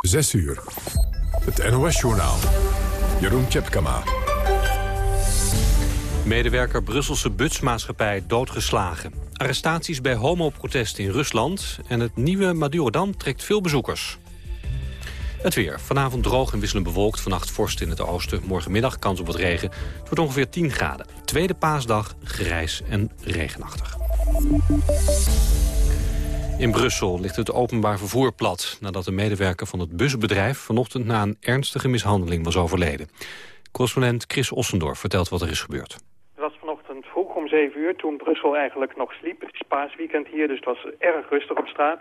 6 uur. Het NOS-journaal. Jeroen Tjepkama. Medewerker Brusselse butsmaatschappij doodgeslagen. Arrestaties bij homoprotesten in Rusland. En het nieuwe Madurodam trekt veel bezoekers. Het weer. Vanavond droog en wisselend bewolkt. Vannacht vorst in het oosten. Morgenmiddag kans op wat regen. Het wordt ongeveer 10 graden. Tweede paasdag grijs en regenachtig. In Brussel ligt het openbaar vervoer plat... nadat een medewerker van het busbedrijf... vanochtend na een ernstige mishandeling was overleden. Correspondent Chris Ossendorf vertelt wat er is gebeurd. Het was vanochtend vroeg om 7 uur toen Brussel eigenlijk nog sliep. Het is paasweekend hier, dus het was erg rustig op straat.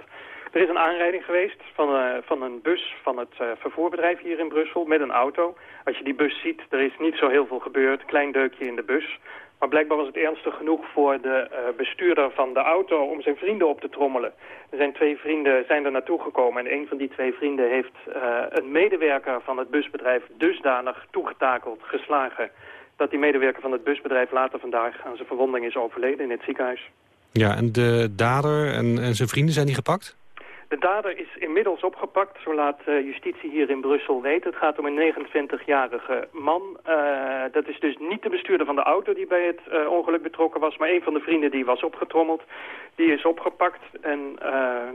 Er is een aanrijding geweest van, uh, van een bus van het uh, vervoerbedrijf hier in Brussel met een auto. Als je die bus ziet, er is niet zo heel veel gebeurd. Klein deukje in de bus. Maar blijkbaar was het ernstig genoeg voor de uh, bestuurder van de auto om zijn vrienden op te trommelen. Er zijn twee vrienden zijn er naartoe gekomen en een van die twee vrienden heeft uh, een medewerker van het busbedrijf dusdanig toegetakeld, geslagen, dat die medewerker van het busbedrijf later vandaag aan zijn verwonding is overleden in het ziekenhuis. Ja, en de dader en, en zijn vrienden zijn die gepakt? De dader is inmiddels opgepakt, zo laat uh, justitie hier in Brussel weten. Het gaat om een 29-jarige man. Uh, dat is dus niet de bestuurder van de auto die bij het uh, ongeluk betrokken was... maar een van de vrienden die was opgetrommeld. Die is opgepakt en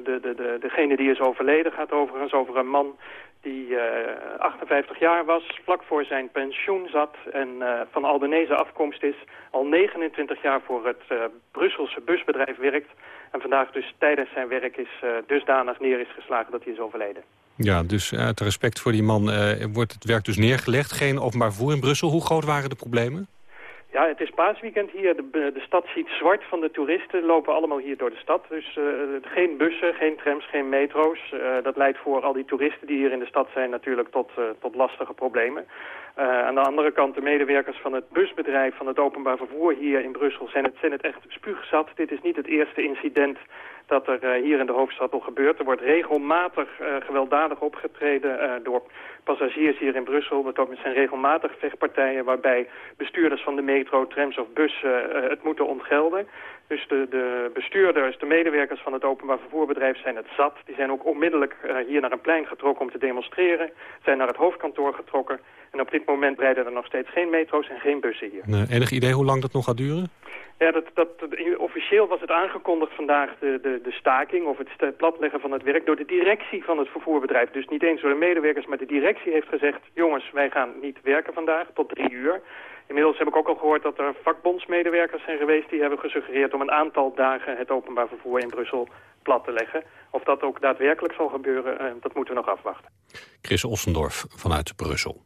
de, de, de, degene die is overleden gaat overigens over een man die uh, 58 jaar was, vlak voor zijn pensioen zat en van Albanese afkomst is, al 29 jaar voor het Brusselse busbedrijf werkt en vandaag dus tijdens zijn werk is uh, dusdanig neer is geslagen dat hij is overleden. Ja, dus uit respect voor die man wordt het werk dus neergelegd. Geen openbaar vervoer in Brussel. Hoe groot waren de problemen? Ja, het is paasweekend hier. De, de stad ziet zwart van de toeristen. lopen allemaal hier door de stad. Dus uh, geen bussen, geen trams, geen metro's. Uh, dat leidt voor al die toeristen die hier in de stad zijn natuurlijk tot, uh, tot lastige problemen. aan de andere kant de medewerkers van het busbedrijf van het openbaar vervoer hier in Brussel zijn het, zijn het echt spuugzat. Dit is niet het eerste incident dat er hier in de hoofdstad al gebeurt. Er wordt regelmatig gewelddadig opgetreden door passagiers hier in Brussel. Het zijn regelmatig vechtpartijen waarbij bestuurders van de metro, trams of bussen het moeten ontgelden. Dus de, de bestuurders, de medewerkers van het openbaar vervoerbedrijf zijn het zat. Die zijn ook onmiddellijk hier naar een plein getrokken om te demonstreren. Zijn naar het hoofdkantoor getrokken. En op dit moment rijden er nog steeds geen metro's en geen bussen hier. Nee, enig idee hoe lang dat nog gaat duren? Ja, dat, dat, officieel was het aangekondigd vandaag de, de, de staking of het platleggen van het werk door de directie van het vervoerbedrijf. Dus niet eens door de medewerkers, maar de directie heeft gezegd, jongens, wij gaan niet werken vandaag tot drie uur. Inmiddels heb ik ook al gehoord dat er vakbondsmedewerkers zijn geweest die hebben gesuggereerd om een aantal dagen het openbaar vervoer in Brussel plat te leggen. Of dat ook daadwerkelijk zal gebeuren, dat moeten we nog afwachten. Chris Ossendorf vanuit Brussel.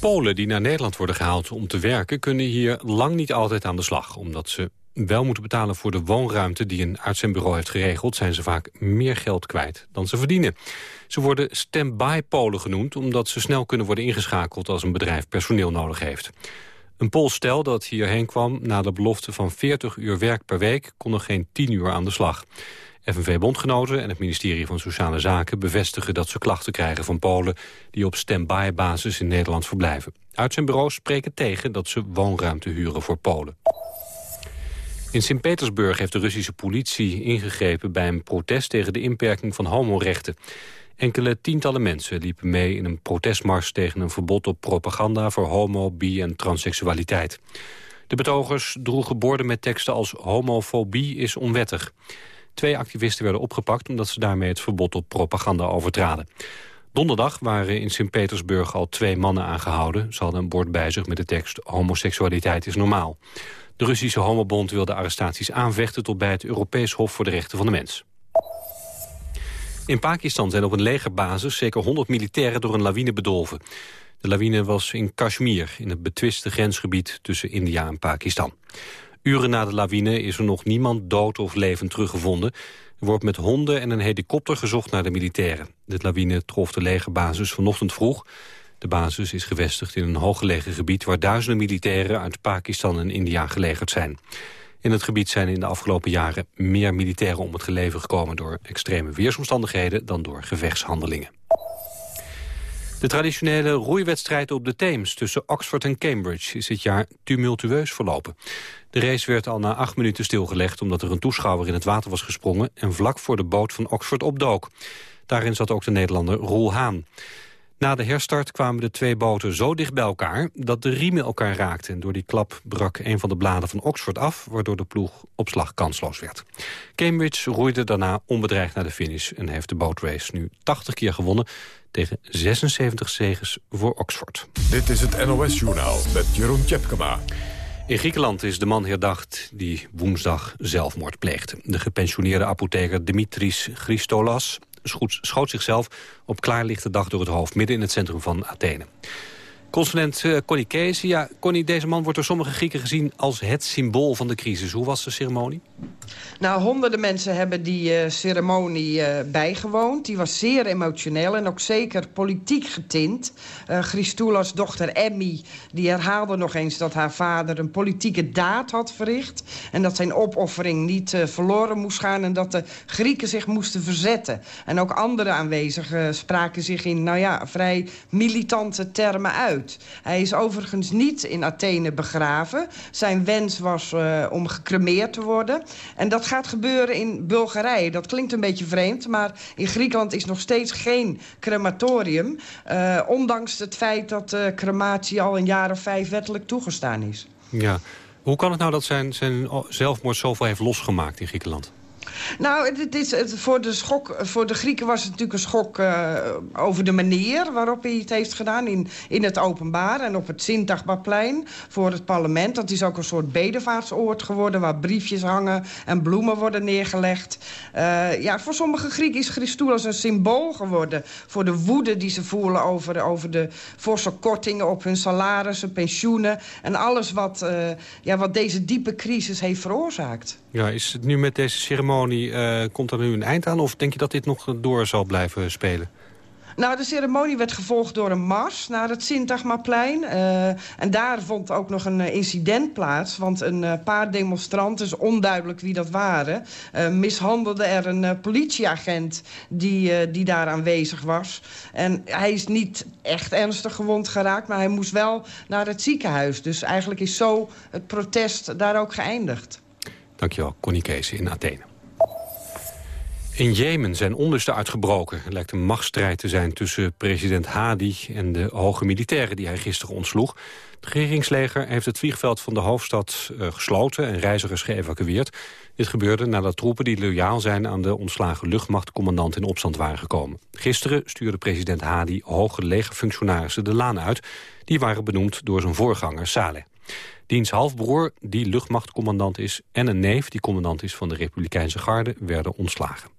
Polen die naar Nederland worden gehaald om te werken... kunnen hier lang niet altijd aan de slag. Omdat ze wel moeten betalen voor de woonruimte die een uitzendbureau heeft geregeld... zijn ze vaak meer geld kwijt dan ze verdienen. Ze worden stand-by Polen genoemd... omdat ze snel kunnen worden ingeschakeld als een bedrijf personeel nodig heeft. Een Pools stel dat hierheen kwam na de belofte van 40 uur werk per week... kon er geen 10 uur aan de slag. FNV-bondgenoten en het ministerie van Sociale Zaken bevestigen dat ze klachten krijgen van Polen die op stand-by-basis in Nederland verblijven. Uit zijn bureau spreken tegen dat ze woonruimte huren voor Polen. In Sint-Petersburg heeft de Russische politie ingegrepen bij een protest tegen de inperking van homorechten. Enkele tientallen mensen liepen mee in een protestmars tegen een verbod op propaganda voor homo, bi en transseksualiteit. De betogers droegen borden met teksten als homofobie is onwettig. Twee activisten werden opgepakt omdat ze daarmee het verbod op propaganda overtraden. Donderdag waren in Sint-Petersburg al twee mannen aangehouden. Ze hadden een bord bij zich met de tekst homoseksualiteit is normaal. De Russische homobond wil de arrestaties aanvechten tot bij het Europees Hof voor de Rechten van de Mens. In Pakistan zijn op een legerbasis zeker 100 militairen door een lawine bedolven. De lawine was in Kashmir, in het betwiste grensgebied tussen India en Pakistan. Uren na de lawine is er nog niemand dood of levend teruggevonden. Er wordt met honden en een helikopter gezocht naar de militairen. De lawine trof de legerbasis vanochtend vroeg. De basis is gevestigd in een hooggelegen gebied... waar duizenden militairen uit Pakistan en India gelegerd zijn. In het gebied zijn in de afgelopen jaren meer militairen om het leven gekomen... door extreme weersomstandigheden dan door gevechtshandelingen. De traditionele roeiwedstrijd op de Theems tussen Oxford en Cambridge is dit jaar tumultueus verlopen. De race werd al na acht minuten stilgelegd omdat er een toeschouwer in het water was gesprongen en vlak voor de boot van Oxford opdook. Daarin zat ook de Nederlander Roel Haan. Na de herstart kwamen de twee boten zo dicht bij elkaar... dat de riemen elkaar raakten. En door die klap brak een van de bladen van Oxford af... waardoor de ploeg op slag kansloos werd. Cambridge roeide daarna onbedreigd naar de finish... en heeft de bootrace nu 80 keer gewonnen... tegen 76 zegens voor Oxford. Dit is het NOS-journaal met Jeroen Tjepkema. In Griekenland is de man herdacht die woensdag zelfmoord pleegde. De gepensioneerde apotheker Dimitris Christolas schoot zichzelf op klaarlichte dag door het hoofd... midden in het centrum van Athene. Consulent uh, Connie Kees. Ja, Connie, deze man wordt door sommige Grieken gezien als het symbool van de crisis. Hoe was de ceremonie? Nou, honderden mensen hebben die uh, ceremonie uh, bijgewoond. Die was zeer emotioneel en ook zeker politiek getint. Uh, Christoulas dochter Emmy die herhaalde nog eens dat haar vader een politieke daad had verricht. En dat zijn opoffering niet verloren moest gaan en dat de Grieken zich moesten verzetten. En ook andere aanwezigen spraken zich in, nou ja, vrij militante termen uit. Hij is overigens niet in Athene begraven. Zijn wens was om gecremeerd te worden. En dat gaat gebeuren in Bulgarije. Dat klinkt een beetje vreemd, maar in Griekenland is nog steeds geen crematorium. Uh, ondanks het feit dat uh, crematie al een jaar of vijf wettelijk toegestaan is. Ja. Hoe kan het nou dat zijn, zijn zelfmoord zoveel heeft losgemaakt in Griekenland? Nou, het is, het, voor, de schok, voor de Grieken was het natuurlijk een schok uh, over de manier waarop hij het heeft gedaan in, in het openbaar en op het Sintagmaplein voor het parlement. Dat is ook een soort bedevaartsoord geworden waar briefjes hangen en bloemen worden neergelegd. Uh, ja, voor sommige Grieken is Christoulas een symbool geworden voor de woede die ze voelen over, over de forse kortingen op hun salarissen, pensioenen en alles wat, uh, ja, wat deze diepe crisis heeft veroorzaakt. Ja, is het nu met deze ceremonie, uh, komt er nu een eind aan... of denk je dat dit nog door zal blijven spelen? Nou, de ceremonie werd gevolgd door een mars naar het Sintagmaplein. Uh, en daar vond ook nog een incident plaats. Want een uh, paar demonstranten, is onduidelijk wie dat waren... Uh, mishandelde er een politieagent die, die daar aanwezig was. En hij is niet echt ernstig gewond geraakt... maar hij moest wel naar het ziekenhuis. Dus eigenlijk is zo het protest daar ook geëindigd. Dankjewel, Connie Kees in Athene. In Jemen zijn onlusten uitgebroken. Het lijkt een machtsstrijd te zijn tussen president Hadi en de hoge militairen die hij gisteren ontsloeg. Het regeringsleger heeft het vliegveld van de hoofdstad uh, gesloten en reizigers geëvacueerd. Dit gebeurde nadat troepen die loyaal zijn aan de ontslagen luchtmachtcommandant in opstand waren gekomen. Gisteren stuurde president Hadi hoge legerfunctionarissen de laan uit. Die waren benoemd door zijn voorganger Saleh. Diens halfbroer, die luchtmachtcommandant is... en een neef, die commandant is van de Republikeinse Garde, werden ontslagen.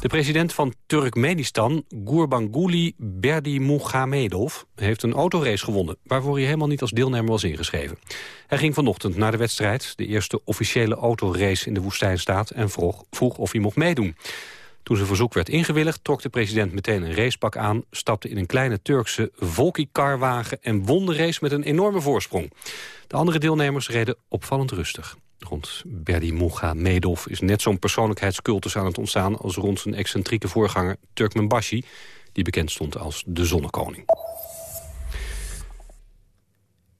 De president van Turkmenistan, Gurbanguly Berdimuhamedov, heeft een autorace gewonnen, waarvoor hij helemaal niet als deelnemer was ingeschreven. Hij ging vanochtend naar de wedstrijd, de eerste officiële autorace in de woestijnstaat, en vroeg, vroeg of hij mocht meedoen. Toen zijn verzoek werd ingewilligd, trok de president meteen een racepak aan... stapte in een kleine Turkse Volki-karwagen en won de race met een enorme voorsprong. De andere deelnemers reden opvallend rustig. Rond Berdi Medov is net zo'n persoonlijkheidscultus aan het ontstaan... als rond zijn excentrieke voorganger Turkmenbashi... die bekend stond als de zonnekoning.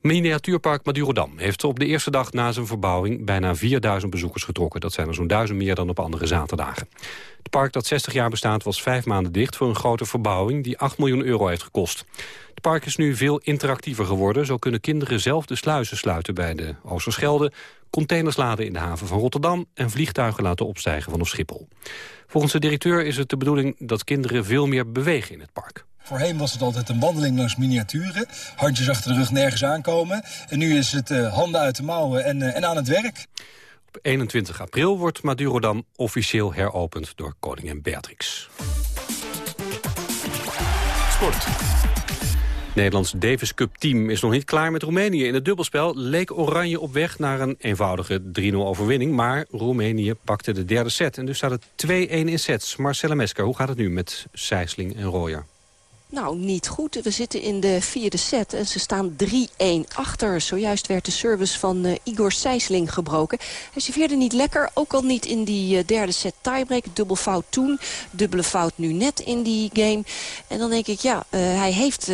Miniatuurpark Madurodam heeft op de eerste dag na zijn verbouwing bijna 4000 bezoekers getrokken. Dat zijn er zo'n duizend meer dan op andere zaterdagen. Het park dat 60 jaar bestaat was vijf maanden dicht voor een grote verbouwing die 8 miljoen euro heeft gekost. Het park is nu veel interactiever geworden. Zo kunnen kinderen zelf de sluizen sluiten bij de Oosterschelde, containers laden in de haven van Rotterdam en vliegtuigen laten opstijgen vanaf Schiphol. Volgens de directeur is het de bedoeling dat kinderen veel meer bewegen in het park. Voorheen was het altijd een wandeling langs miniaturen. Handjes achter de rug, nergens aankomen. En nu is het uh, handen uit de mouwen en, uh, en aan het werk. Op 21 april wordt Madurodam officieel heropend door koningin Beatrix. Sport. Nederlands Davis Cup team is nog niet klaar met Roemenië. In het dubbelspel leek Oranje op weg naar een eenvoudige 3-0 overwinning. Maar Roemenië pakte de derde set. En dus staat het 2-1 in sets. Marcella Mesker, hoe gaat het nu met Sijsling en Royer? Nou, niet goed. We zitten in de vierde set en ze staan 3-1 achter. Zojuist werd de service van uh, Igor Sijsling gebroken. Hij serveerde niet lekker, ook al niet in die uh, derde set tiebreak. Dubbel fout toen, dubbele fout nu net in die game. En dan denk ik, ja, uh, hij heeft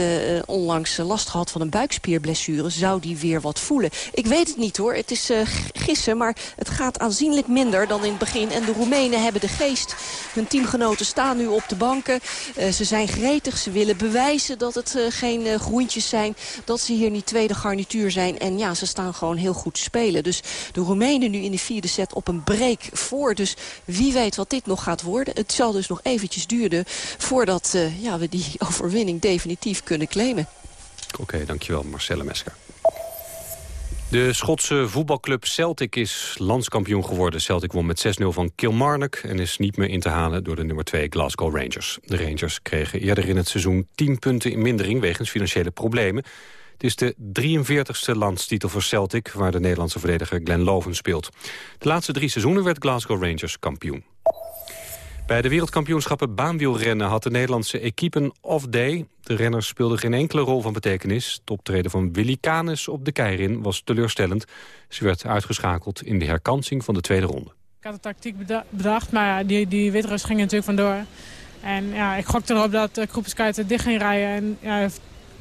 onlangs last gehad van een buikspierblessure. Zou die weer wat voelen? Ik weet het niet hoor, het is gissen, maar het gaat aanzienlijk minder dan in het begin. En de Roemenen hebben de geest. Hun teamgenoten staan nu op de banken. ze zijn gretig, ze willen willen bewijzen dat het uh, geen uh, groentjes zijn. Dat ze hier niet tweede garnituur zijn. En ja, ze staan gewoon heel goed spelen. Dus de Roemenen nu in de vierde set op een break voor. Dus wie weet wat dit nog gaat worden. Het zal dus nog eventjes duren voordat uh, ja, we die overwinning definitief kunnen claimen. Oké, dankjewel Marcelle Mesker. De Schotse voetbalclub Celtic is landskampioen geworden. Celtic won met 6-0 van Kilmarnock en is niet meer in te halen door de nummer 2 Glasgow Rangers. De Rangers kregen eerder in het seizoen 10 punten in mindering wegens financiële problemen. Het is de 43ste landstitel voor Celtic, waar de Nederlandse verdediger Glenn Loven speelt. De laatste drie seizoenen werd Glasgow Rangers kampioen. Bij de wereldkampioenschappen baanwielrennen had de Nederlandse equipe een off-day. De renners speelden geen enkele rol van betekenis. Het optreden van Willy Canes op de Keirin was teleurstellend. Ze werd uitgeschakeld in de herkansing van de tweede ronde. Ik had de tactiek bedacht, maar die, die witrus ging natuurlijk vandoor. En ja, ik gokte erop dat uh, Kroepenskuiten dicht ging rijden. En ja,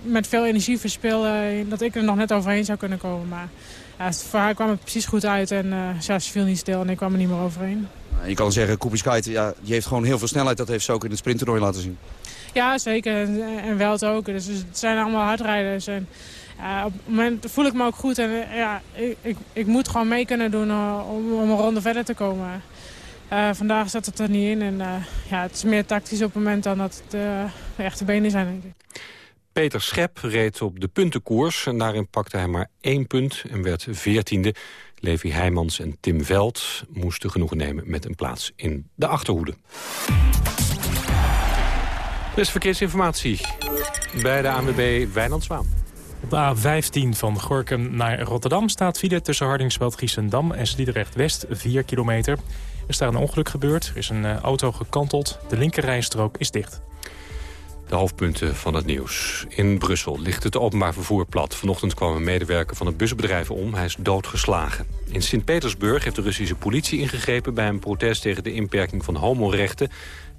met veel energie verspillen dat ik er nog net overheen zou kunnen komen. Maar ja, voor haar kwam het precies goed uit en uh, ja, ze viel niet stil en ik kwam er niet meer overheen. Je kan zeggen, Kupiskite, ja, die heeft gewoon heel veel snelheid. Dat heeft ze ook in het sprinttoernooi laten zien. Ja, zeker. En, en Welt ook. Dus het zijn allemaal hardrijders. En, op het moment voel ik me ook goed. En ja, ik, ik, ik moet gewoon mee kunnen doen uh, om, om, een ronde verder te komen. Vandaag zat het er niet in. En ja, het is meer tactisch op het moment dan dat het de echte benen zijn, denk ik. Peter Schep reed op de puntenkoers. En daarin pakte hij maar één punt en werd veertiende. Levi Heijmans en Tim Veld moesten genoegen nemen met een plaats in de achterhoede. Dus verkeersinformatie bij de ANWB Wijnand Zwaan. Op de A15 van Gorkum naar Rotterdam staat file tussen Hardingsveld, Giessendam en Sliedrecht West 4 kilometer. Er is daar een ongeluk gebeurd, er is een eh, auto gekanteld, de linkerrijstrook is dicht. De hoofdpunten van het nieuws. In Brussel ligt het openbaar vervoer plat. Vanochtend kwam een medewerker van het busbedrijf om. Hij is doodgeslagen. In Sint-Petersburg heeft de Russische politie ingegrepen... bij een protest tegen de inperking van homorechten.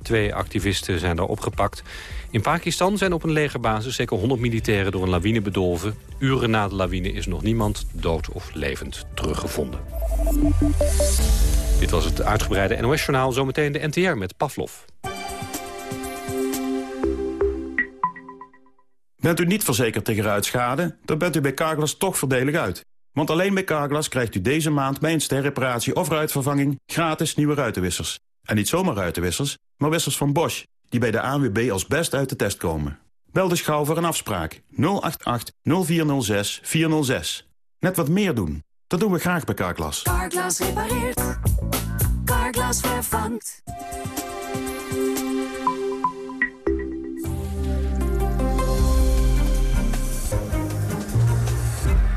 Twee activisten zijn daar opgepakt. In Pakistan zijn op een legerbasis zeker 100 militairen door een lawine bedolven. Uren na de lawine is nog niemand dood of levend teruggevonden. Dit was het uitgebreide NOS-journaal. Zometeen de NTR met Pavlov. Bent u niet verzekerd tegen ruitschade, dan bent u bij Carglass toch voordelig uit. Want alleen bij Carglass krijgt u deze maand bij een sterreparatie of ruitvervanging gratis nieuwe ruitenwissers. En niet zomaar ruitenwissers, maar wissers van Bosch, die bij de ANWB als best uit de test komen. Bel dus gauw voor een afspraak 088 0406 406. Net wat meer doen. Dat doen we graag bij Carglass. Carglass repareert. Carglass vervangt.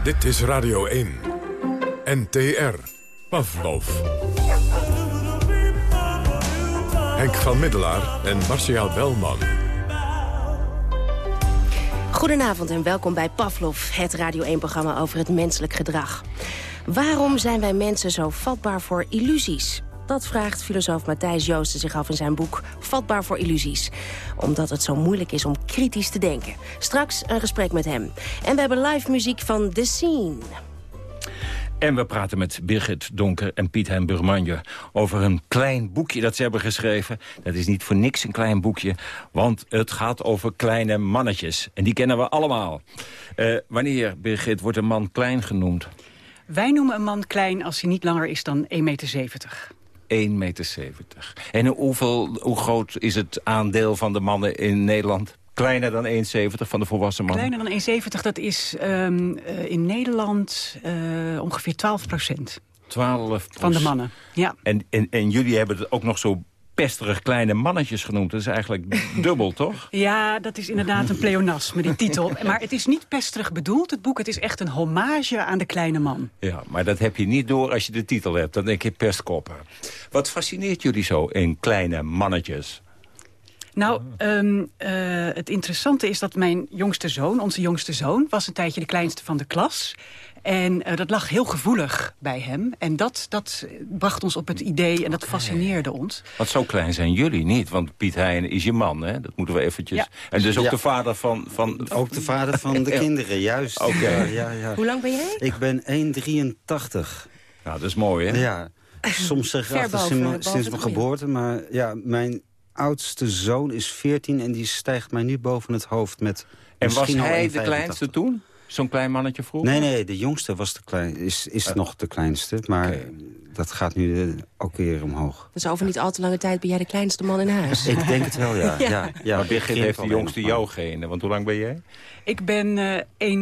Dit is Radio 1. NTR. Pavlov. Henk van Middelaar en Marcia Belman. Goedenavond en welkom bij Pavlov, het Radio 1-programma over het menselijk gedrag. Waarom zijn wij mensen zo vatbaar voor illusies? Dat vraagt filosoof Matthijs Joosten zich af in zijn boek Vatbaar voor illusies. Omdat het zo moeilijk is om kritisch te denken. Straks een gesprek met hem. En we hebben live muziek van The Scene. En we praten met Birgit Donker en Piet Hein Burmanje over een klein boekje dat ze hebben geschreven. Dat is niet voor niks een klein boekje, want het gaat over kleine mannetjes. En die kennen we allemaal. Uh, wanneer, Birgit, wordt een man klein genoemd? Wij noemen een man klein als hij niet langer is dan 1,70 meter. 1,70 meter. En hoeveel, hoe groot is het aandeel van de mannen in Nederland? Kleiner dan 1,70 van de volwassen mannen? Kleiner dan 1,70, dat is um, uh, in Nederland uh, ongeveer 12 procent. 12% Van de mannen, ja. En, en, en jullie hebben het ook nog zo pesterig kleine mannetjes genoemd. Dat is eigenlijk dubbel, toch? Ja, dat is inderdaad een pleonasme, die titel. Maar het is niet pesterig bedoeld, het boek. Het is echt een hommage aan de kleine man. Ja, maar dat heb je niet door als je de titel hebt. Dan denk je pestkoppen. Wat fascineert jullie zo in kleine mannetjes? Nou, ehm, eh, het interessante is dat mijn jongste zoon, onze jongste zoon... was een tijdje de kleinste van de klas. En eh, dat lag heel gevoelig bij hem. En dat, dat bracht ons op het idee en dat fascineerde ons. Want zo klein zijn jullie niet, want Piet Heijn is je man, hè? Dat moeten we eventjes... Ja. En dus ook Ja. de vader van... van... Ook de vader van de kinderen, juist. Oké. Ja, ja, ja. Hoe lang ben jij? Ik ben 1,83. Nou, dat is mooi, hè? Ja. Soms zeg ik Ver achter boven- sinds, boven sinds mijn geboorte. Maar ja, mijn oudste zoon is 14 en die stijgt mij nu boven het hoofd met En was hij de 1,85. kleinste toen? Zo'n klein mannetje vroeger? Nee, nee, de jongste was de klein, is, is nog de kleinste. Maar dat gaat nu eh, ook weer omhoog. Dus over niet al te lange tijd ben jij de kleinste man in huis. Ik denk het wel, ja. Ja. ja. ja, maar Birgit begin heeft de jongste jouw genen. Want hoe lang ben jij? Ik ben eh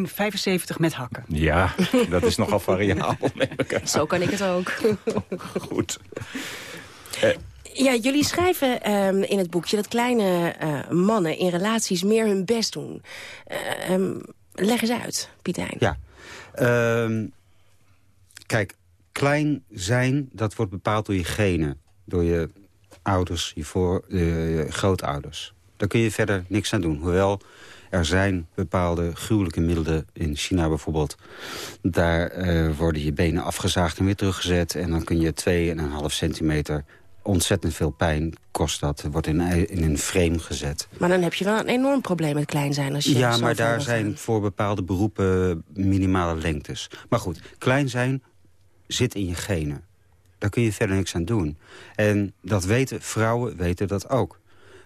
1,75 met hakken. Ja, dat is nogal variabel. Zo kan ik het ook. Goed. Ja, jullie schrijven ehm, in het boekje dat kleine eh, mannen in relaties meer hun best doen. Eh, ehm, leg eens uit, Piet Hein. Ja. Ehm, kijk, klein zijn, dat wordt bepaald door je genen. Door je ouders, je, voor, eh, grootouders. Daar kun je verder niks aan doen. Hoewel, er zijn bepaalde gruwelijke middelen in China bijvoorbeeld. Daar eh, worden je benen afgezaagd en weer teruggezet. En dan kun je 2,5 centimeter ontzettend veel pijn kost dat. Wordt in, in een frame gezet. Maar dan heb je wel een enorm probleem met klein zijn. Als je Ja, maar daar zijn gaan. voor bepaalde beroepen minimale lengtes. Maar goed, klein zijn zit in je genen. Daar kun je verder niks aan doen. En dat weten vrouwen, weten dat ook.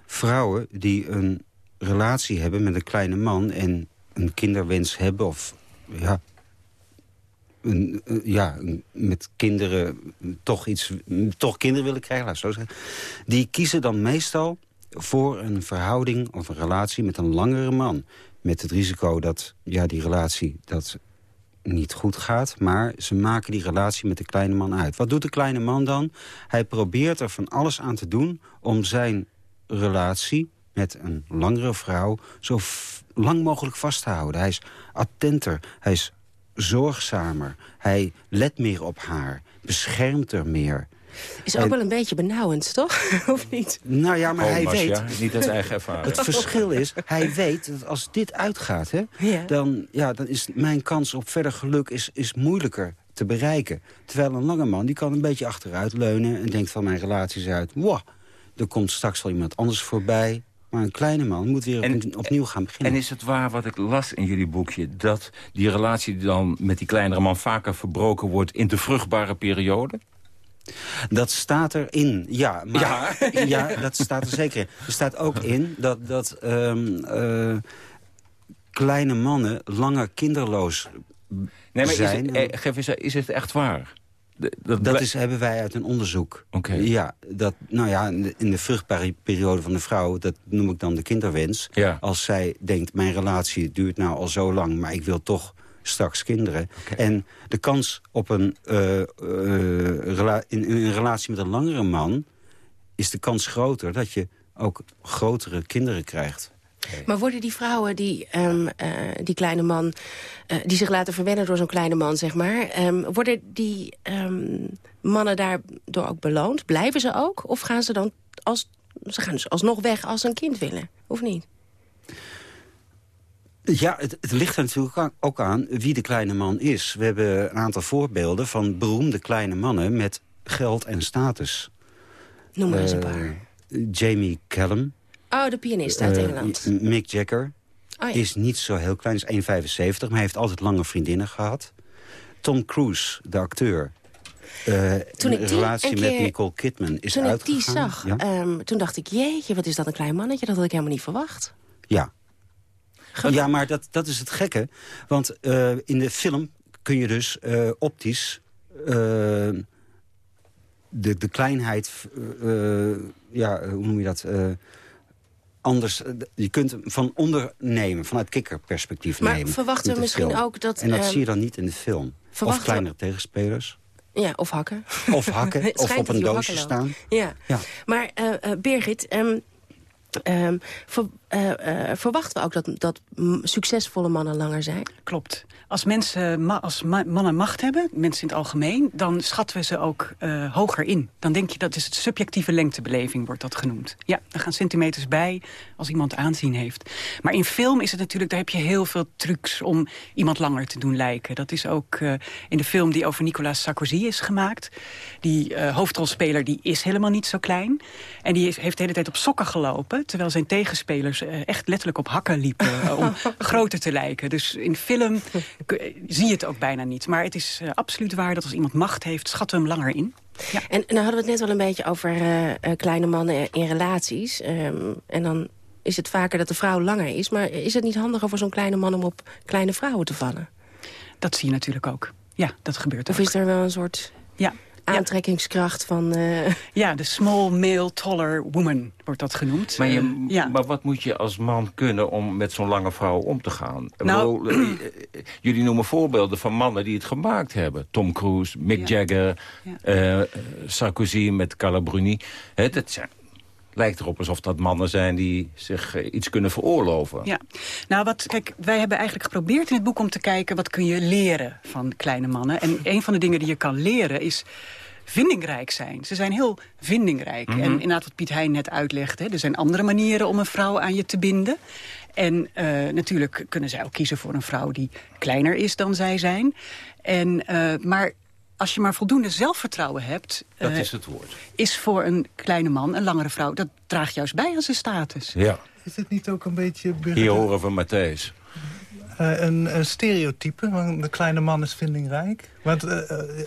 Vrouwen die een relatie hebben met een kleine man... en een kinderwens hebben of ja, eh, ja, met kinderen toch, iets, toch kinderen willen krijgen, laat ik zo zeggen. Die kiezen dan meestal voor een verhouding of een relatie met een langere man. Met het risico dat ja, die relatie dat niet goed gaat. Maar ze maken die relatie met de kleine man uit. Wat doet de kleine man dan? Hij probeert er van alles aan te doen om zijn relatie met een langere vrouw zo lang mogelijk vast te houden. Hij is attenter, hij is zorgzamer, hij let meer op haar, beschermt er meer. Is ook En- wel een beetje benauwend, toch? of niet? Nou ja, maar Oh, hij weet... niet uit eigen ervaring. Het verschil is, hij weet dat als dit uitgaat... Hè, Ja. dan, ja, dan is mijn kans op verder geluk is, is moeilijker te bereiken. Terwijl een lange man die kan een beetje achteruit leunen... en denkt van mijn relatie is uit. Wow, er komt straks wel iemand anders voorbij. Maar een kleine man moet weer En- opnieuw gaan beginnen. En is het waar wat ik las in jullie boekje... dat die relatie dan met die kleinere man vaker verbroken wordt... in de vruchtbare periode? Dat staat erin, ja. Maar, Ja. ja. dat staat er zeker in. Er staat ook in dat, dat ehm, eh, kleine mannen langer kinderloos Nee, maar is zijn. het, eh, geef eens, is het echt waar? Dat is, hebben wij uit een onderzoek. Oké. Ja, dat, nou ja, in de, in de vruchtbare periode van de vrouw... dat noem ik dan de kinderwens. Ja. Als zij denkt, mijn relatie duurt nou al zo lang... maar ik wil toch straks kinderen. En de kans op een, eh, eh, in een relatie met een langere man... is de kans groter dat je ook grotere kinderen krijgt. Maar worden die vrouwen, die, ehm, eh, die kleine man... eh, die zich laten verwennen door zo'n kleine man, zeg maar... ehm, worden die ehm, mannen daardoor ook beloond? Blijven ze ook? Of gaan ze dan als... Ze gaan dus alsnog weg als ze een kind willen, of niet? Ja, het, het ligt er natuurlijk ook aan wie de kleine man is. We hebben een aantal voorbeelden van beroemde kleine mannen... met geld en status. Noem maar eens een Eh, paar. Jamie Callum. Oh, de pianist uit eh, Engeland. Mick Jagger. Oh, ja. Is niet zo heel klein, is 1,75, maar hij heeft altijd lange vriendinnen gehad. Tom Cruise, de acteur. eh, Toen ik die relatie een met keer- Nicole Kidman is Toen ik uitgegaan. die zag, Ja? ehm, toen dacht ik... jeetje, wat is dat een klein mannetje? Dat had ik helemaal niet verwacht. Ja. Ja, maar dat, dat is het gekke. Want eh, in de film kun je dus optisch... de, de kleinheid... ja, hoe noem je dat... eh, anders, eh, je kunt hem van onder nemen, vanuit kikkerperspectief Maar nemen. verwachten met we misschien film. ook dat, En dat ehm, zie je dan niet in de film. Of verwachten we- kleinere tegenspelers. Ja, of hakken. Of hakken, of op een doosje staan. Ja. Ja. Maar eh, eh, Birgit, ver- eh, eh, verwachten we ook dat, dat succesvolle mannen langer zijn? Klopt. Als mensen, als ma mannen macht hebben, mensen in het algemeen... dan schatten we ze ook eh, hoger in. Dan denk je dat is het subjectieve lengtebeleving, wordt dat genoemd. Ja, er gaan centimeters bij als iemand aanzien heeft. Maar in film is het natuurlijk, daar heb je heel veel trucs... om iemand langer te doen lijken. Dat is ook in de film die over Nicolas Sarkozy is gemaakt. Die hoofdrolspeler die is helemaal niet zo klein. En die heeft de hele tijd op sokken gelopen... terwijl zijn tegenspelers echt letterlijk op hakken liepen... om groter te lijken. Dus in film zie je het ook bijna niet. Maar het is uh, absoluut waar dat als iemand macht heeft, schatten we hem langer in. Ja. En nou hadden we het net al een beetje over uh, kleine mannen in relaties. Um, en dan is het vaker dat de vrouw langer is. Maar is het niet handiger voor zo'n kleine man om op kleine vrouwen te vallen? Dat zie je natuurlijk ook. Ja, dat gebeurt Of is er wel een soort... Ja, aantrekkingskracht van... Uh... Ja, de small male taller woman wordt dat genoemd. Maar, je, uh, ja. maar wat moet je als man kunnen om met zo'n lange vrouw om te gaan? Nou, bedoel, uh, jullie noemen voorbeelden van mannen die het gemaakt hebben. Tom Cruise, Mick ja. Jagger, ja. Sarkozy met Carla Bruni. Het, het zijn lijkt erop alsof dat mannen zijn die zich uh, iets kunnen veroorloven. Ja, nou wat, kijk, wij hebben eigenlijk geprobeerd in het boek om te kijken... wat kun je leren van kleine mannen. En een van de dingen die je kan leren is vindingrijk zijn. Ze zijn heel vindingrijk. Mm -hmm. En inderdaad wat Piet Heijn net uitlegde... er zijn andere manieren om een vrouw aan je te binden. En uh, natuurlijk kunnen zij ook kiezen voor een vrouw die kleiner is dan zij zijn. En, uh, maar als je maar voldoende zelfvertrouwen hebt... Dat uh, is het woord. Is voor een kleine man, een langere vrouw... dat draagt juist bij aan zijn status. Ja. Is het niet ook een beetje... Hier horen we Matthijs. Uh, een, een, stereotype, want de kleine man is vindingrijk. Want, uh,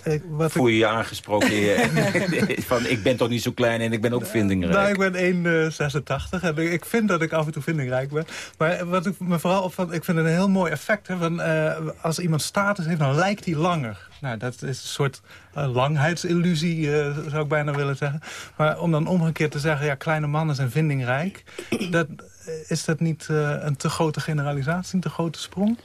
uh, wat Voel je je aangesproken van ik ben toch niet zo klein en ik ben ook vindingrijk? Nou, ik ben 1,86 en ik vind dat ik af en toe vindingrijk ben. Maar wat ik me vooral opvalt, ik vind het een heel mooi effect. Hè, van, als iemand status heeft, dan lijkt hij langer. Nou, dat is een soort langheiidsillusie, zou ik bijna willen zeggen. Maar om dan omgekeerd te zeggen, ja, kleine mannen zijn vindingrijk... dat, is dat niet een te grote generalisatie, een te grote sprong?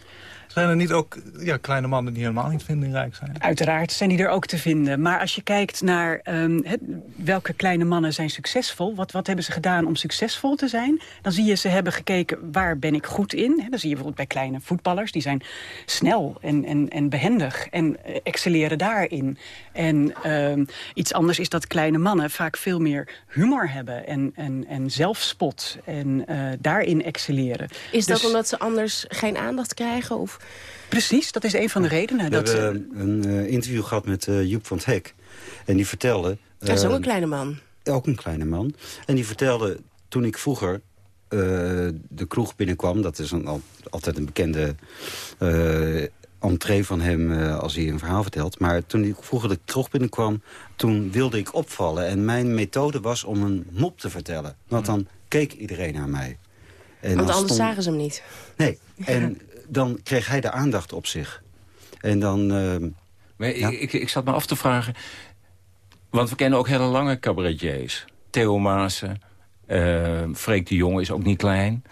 Zijn er niet ook ja, kleine mannen die helemaal niet vindingrijk zijn? Uiteraard zijn die er ook te vinden. Maar als je kijkt naar um, het, welke kleine mannen zijn succesvol... Wat, wat hebben ze gedaan om succesvol te zijn... dan zie je ze hebben gekeken waar ben ik goed in. He, dan zie je bijvoorbeeld bij kleine voetballers. Die zijn snel en, en, en behendig en uh, excelleren daarin. En uh, iets anders is dat kleine mannen vaak veel meer humor hebben... en, en, en zelfspot en uh, daarin excelleren. Is dat dus, omdat ze anders geen aandacht krijgen? Of Precies, dat is een van de redenen. We dat, hebben uh, een uh, interview gehad met uh, Joep van het Hek. En die vertelde... Dat is ook een kleine man. Ook een kleine man. En die vertelde, toen ik vroeger de kroeg binnenkwam... dat is een, al, altijd een bekende entree van hem als hij een verhaal vertelt. Maar toen ik vroeger de kroeg binnenkwam, toen wilde ik opvallen. En mijn methode was om een mop te vertellen. Want dan keek iedereen naar mij. En Want anders stond... zagen ze hem niet. Nee, en dan kreeg hij de aandacht op zich. En dan... Uh, maar ja. ik, ik zat me af te vragen... Want we kennen ook hele lange cabaretiers. Theo Maassen, uh, Freek de Jong is ook niet klein.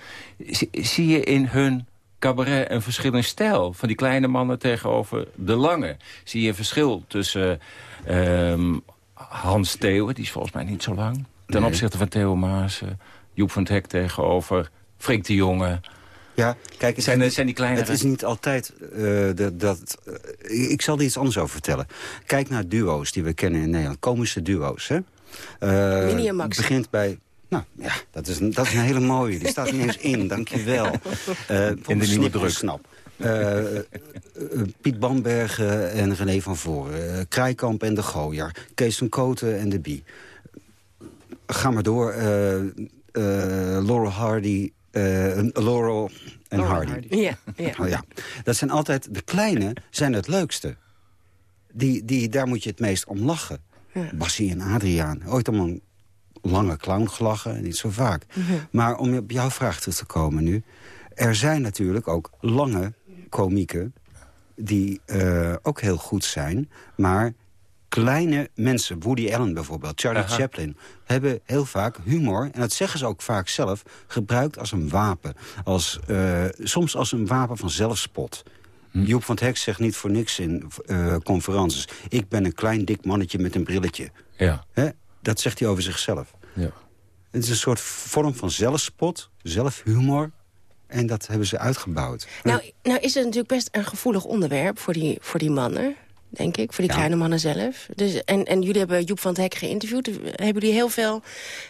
Zie, zie je in hun cabaret een verschil in stijl? Van die kleine mannen tegenover de lange. Zie je een verschil tussen uh, Hans Theo, die is volgens mij niet zo lang... ten nee. opzichte van Theo Maassen, Joep van het Hek tegenover Freek de Jonge... Ja, kijk, het zijn, zijn die kleine. Het is niet altijd uh, de, dat... Uh, ik zal er iets anders over vertellen. Kijk naar duo's die we kennen in Nederland. Komische duo's, hè? Uh, Mini en Max. Het begint bij... Nou, ja, dat is een, dat is een hele mooie. Die staat niet eens in, dankjewel. Uh, in de nieuwe druk. Snap. Uh, Piet Bambergen en René van Voren. Uh, Krijkamp en de Gooier. Kees van Koten en de Bie. Ga maar door. Laurel Hardy uh, Laurel en Laurel Hardy. Hardy. Ja, ja. Oh, ja. Dat zijn altijd, de kleine zijn het leukste. Die, die, daar moet je het meest om lachen. Ja. Bassie en Adriaan. Ooit om een lange clown gelachen, niet zo vaak. Maar om op jouw vraag terug te komen nu. Er zijn natuurlijk ook lange komieken die uh, ook heel goed zijn. Maar kleine mensen, Woody Allen bijvoorbeeld, Charlie Aha. Chaplin... hebben heel vaak humor, en dat zeggen ze ook vaak zelf... gebruikt als een wapen. Als, uh, soms als een wapen van zelfspot. Hm. Joep van het Hek zegt niet voor niks in uh, conferences... ik ben een klein dik mannetje met een brilletje. Ja. Hè? Dat zegt hij over zichzelf. Ja. Het is een soort vorm van zelfspot, zelfhumor. En dat hebben ze uitgebouwd. Nou, nou is het natuurlijk best een gevoelig onderwerp voor die, voor die mannen denk ik. Voor die Ja. kleine mannen zelf. Dus, en, en jullie hebben Joep van het Hek geïnterviewd. Hebben jullie heel veel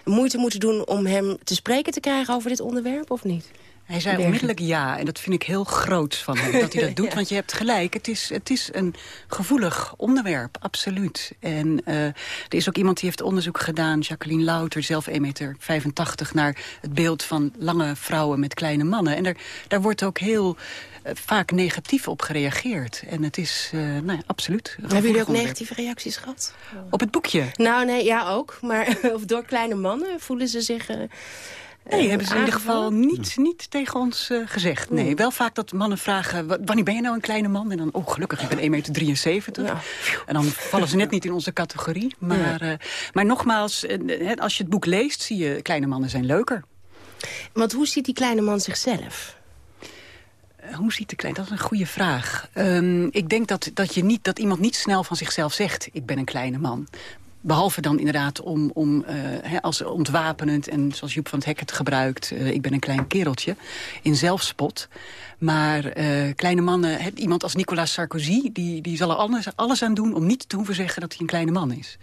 moeite moeten doen om hem te spreken te krijgen over dit onderwerp, of niet? Hij zei onmiddellijk ja, en dat vind ik heel groot van hem, dat hij dat doet. Ja. Want je hebt gelijk, het is, het is een gevoelig onderwerp, absoluut. En eh, er is ook iemand die heeft onderzoek gedaan, Jacqueline Louter, zelf 1,85 meter, naar het beeld van lange vrouwen met kleine mannen. En daar, daar wordt ook heel vaak negatief op gereageerd. En het is, eh, nou ja, absoluut. Hebben jullie ook negatieve reacties gehad? Op het boekje? Nou, nee, ja ook. Maar of door kleine mannen voelen ze zich... eh, Nee, eh, hebben ze in ieder geval niet, niet tegen ons eh, gezegd. Nee, wel vaak dat mannen vragen, "Wa- wanneer ben je nou een kleine man? En dan, oh gelukkig, ik ben 1,73 meter. En dan vallen ze net niet in onze categorie. Maar, eh, maar nogmaals, eh, als je het boek leest, zie je, kleine mannen zijn leuker. Want hoe ziet die kleine man zichzelf? Eh, Hoe ziet de klein? Dat is een goede vraag. Ehm, ik denk dat, dat, je niet, dat iemand niet snel van zichzelf zegt... ik ben een kleine man. Behalve dan inderdaad om, om eh, als ontwapenend... en zoals Joep van het Hek het gebruikt... eh, ik ben een klein kereltje, in zelfspot. Maar kleine mannen, iemand als Nicolas Sarkozy... die, die zal er alles, alles aan doen om niet te hoeven zeggen... dat hij een kleine man is.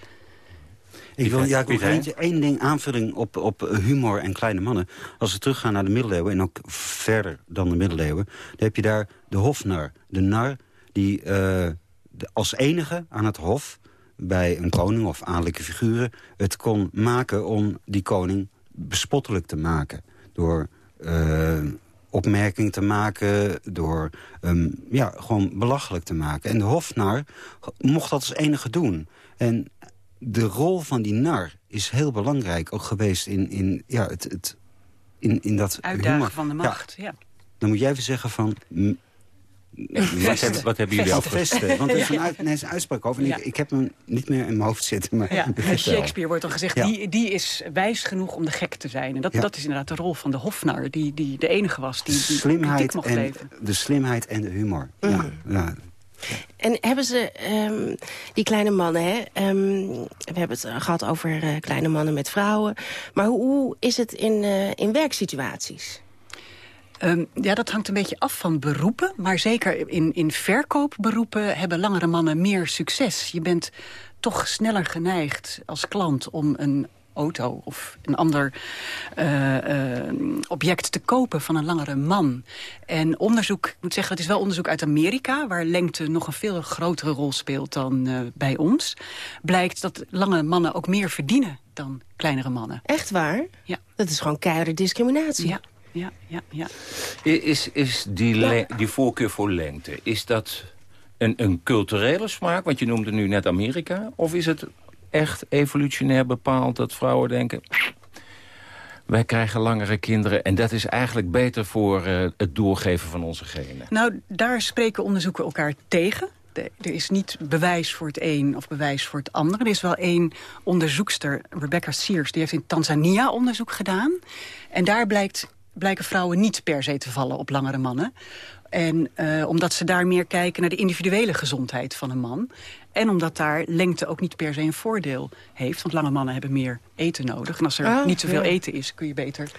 Ik wil, ja, ik eentje, één ding aanvulling op, op humor en kleine mannen. Als we teruggaan naar de middeleeuwen en ook verder dan de middeleeuwen... dan heb je daar de hofnar. De nar die eh, de- als enige aan het hof bij een koning of adellijke figuren... het kon maken om die koning bespottelijk te maken. Door eh opmerking te maken, door hem ja, gewoon belachelijk te maken. En de hofnar mocht dat als enige doen. En de rol van die nar is heel belangrijk ook geweest in, in, ja, het, het, in, in dat Uitdagen humor. van de macht, ja. dan moet jij even zeggen van... Wat hebben- wat hebben jullie al Vesten, want er is een, Ja. uit, nee, is een uitspraak over. En Ja. ik, ik heb hem niet meer in mijn hoofd zitten. Maar Ja. Shakespeare wordt dan gezegd, Ja. die, die is wijs genoeg om de gek te zijn. En dat, Ja. dat is inderdaad de rol van de hofnar, die, die de enige was die, die Slimheid mocht en, de slimheid en de humor. Ja. En hebben ze, ehm, die kleine mannen, hè? ehm, we hebben het eh, gehad over eh, kleine mannen met vrouwen. Maar hoe, hoe is het in, eh, in werksituaties? Ehm, ja, dat hangt een beetje af van beroepen. Maar zeker in, in verkoopberoepen hebben langere mannen meer succes. Je bent toch sneller geneigd als klant om een auto of een ander eh, eh, object te kopen van een langere man. En onderzoek, ik moet zeggen, het is wel onderzoek uit Amerika... waar lengte nog een veel grotere rol speelt dan eh, bij ons. Blijkt dat lange mannen ook meer verdienen dan kleinere mannen. Echt waar? Ja. Dat is gewoon keiharde discriminatie. Ja, ja, ja, ja. Is, is die, die voorkeur voor lengte, is dat een, een culturele smaak? Want je noemde nu net Amerika. Of is het echt evolutionair bepaald dat vrouwen denken... wij krijgen langere kinderen en dat is eigenlijk beter voor eh, het doorgeven van onze genen. Nou, daar spreken onderzoeken elkaar tegen. Er is niet bewijs voor het een of bewijs voor het ander. Er is wel één onderzoekster, Rebecca Sears... die heeft in Tanzania onderzoek gedaan. En daar blijkt, blijken vrouwen niet per se te vallen op langere mannen. En eh, omdat ze daar meer kijken naar de individuele gezondheid van een man. En omdat daar lengte ook niet per se een voordeel heeft. Want lange mannen hebben meer eten nodig. En als er Ah, niet zoveel ja. eten is, kun je beter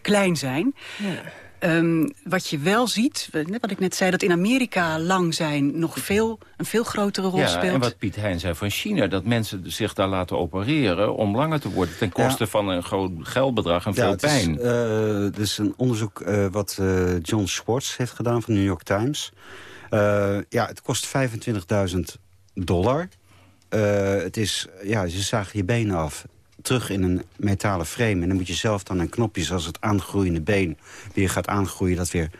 klein zijn. Ehm, wat je wel ziet, net wat ik net zei... dat in Amerika lang zijn nog veel, een veel grotere rol Ja, speelt. en wat Piet Hein zei van China... dat mensen zich daar laten opereren om langer te worden... ten koste Ja. van een groot geldbedrag en Ja, veel het is, pijn. eh, het is een onderzoek eh, wat eh, John Schwartz heeft gedaan van de New York Times. Eh, ja, het kost 25.000 dollar. Eh, het is, ja, ze zagen je benen af. Terug in een metalen frame. En dan moet je zelf dan een knopje zoals het aangroeiende been... weer gaat aangroeien, dat weer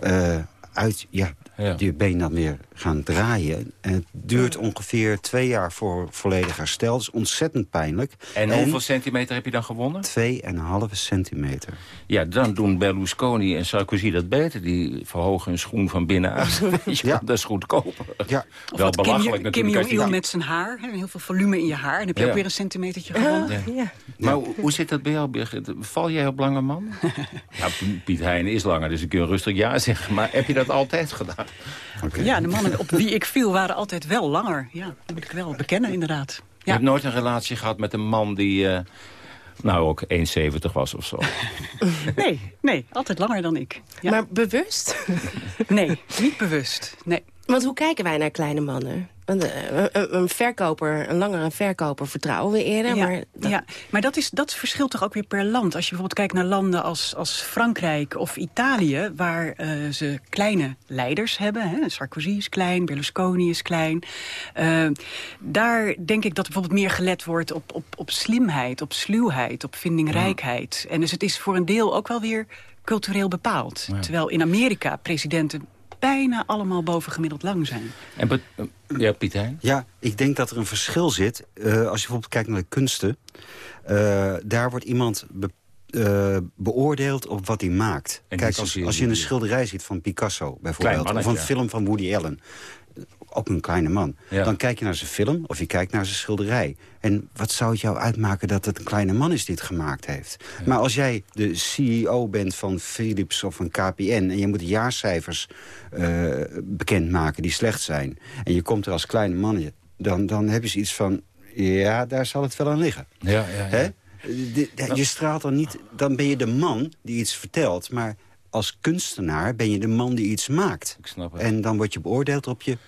eh, uit... Ja, Ja. je been dan weer gaan draaien. En het duurt ongeveer twee jaar voor volledig herstel. Dat is ontzettend pijnlijk. En hoeveel centimeter heb je dan gewonnen? 2,5 centimeter. Ja, dan doen Berlusconi en Sarkozy dat beter. Die verhogen hun schoen van binnenuit. Ja. Dat is goedkoper. Ja. Of Wel Kim, belachelijk Kim natuurlijk. je- Jong-il met zijn haar. hè, heel veel volume in je haar. En dan heb je Ja. ook weer een centimetertje gewonnen. Ja. Ja. Maar hoe, hoe zit dat bij jou, Birgit? Val jij op lange man? ja, Piet Heijnen is langer, dus ik kun rustig ja zeggen. Maar heb je dat altijd gedaan? Ja, de mannen op wie ik viel waren altijd wel langer. Ja, dat moet ik wel bekennen, inderdaad. Je hebt nooit een relatie gehad met een man die... eh, nou ook 1,70 was of zo. Nee, nee, altijd langer dan ik. Ja. Maar bewust? Nee, niet bewust. Nee. Want hoe kijken wij naar kleine mannen? Want, eh, een, verkoper, een langere verkoper vertrouwen we eerder. Ja, maar dat- ja, maar dat, is, dat verschilt toch ook weer per land. Als je bijvoorbeeld kijkt naar landen als, als Frankrijk of Italië... waar eh, ze kleine leiders hebben. Hè. Sarkozy is klein, Berlusconi is klein. Eh, daar denk ik dat er bijvoorbeeld meer gelet wordt op, op, op slimheid, op sluwheid, op vindingrijkheid. En dus het is voor een deel ook wel weer cultureel bepaald. Terwijl in Amerika presidenten bijna allemaal bovengemiddeld lang zijn. En eh, ja, Piet Hein? Ja, ik denk dat er een verschil zit. Eh, als je bijvoorbeeld kijkt naar de kunsten... eh, daar wordt iemand be- eh, beoordeeld op wat hij maakt. En Kijk, als, als je een schilderij ziet van Picasso bijvoorbeeld... Of een ja. film van Woody Allen... ook een kleine man. Ja. Dan kijk je naar zijn film of je kijkt naar zijn schilderij. En wat zou het jou uitmaken dat het een kleine man is die het gemaakt heeft? Maar als jij de CEO bent van Philips of van KPN... en je moet de jaarcijfers eh, bekendmaken die slecht zijn... en je komt er als kleine man, dan, dan heb je zoiets van... ja, daar zal het wel aan liggen. Ja, ja, ja. Hè? De- de- je straalt dan niet... Dan ben je de man die iets vertelt, maar... Als kunstenaar ben je de man die iets maakt. Ik snap het. En dan word je beoordeeld op je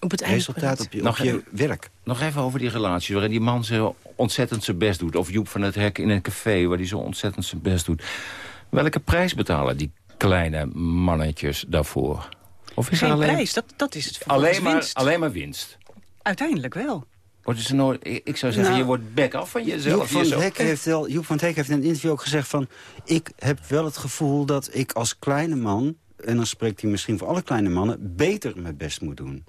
op het resultaat, op je, op Nog je even- werk. Nog even over die relatie waarin die man zo ontzettend zijn best doet. Of Joep van het Hek in een café waar hij zo ontzettend zijn best doet. Welke prijs betalen die kleine mannetjes daarvoor? Of is Geen er alleen, prijs, dat, dat is het alleen, maar, winst. alleen maar winst? Uiteindelijk wel. Worden ze nooit, ik ik zou zeggen, Nou, je wordt back af van jezelf. Joep van, Je het zo- Hek heeft wel, Joep van het Hek heeft in een interview ook gezegd van... ik heb wel het gevoel dat ik als kleine man... en dan spreekt hij misschien voor alle kleine mannen... beter mijn best moet doen.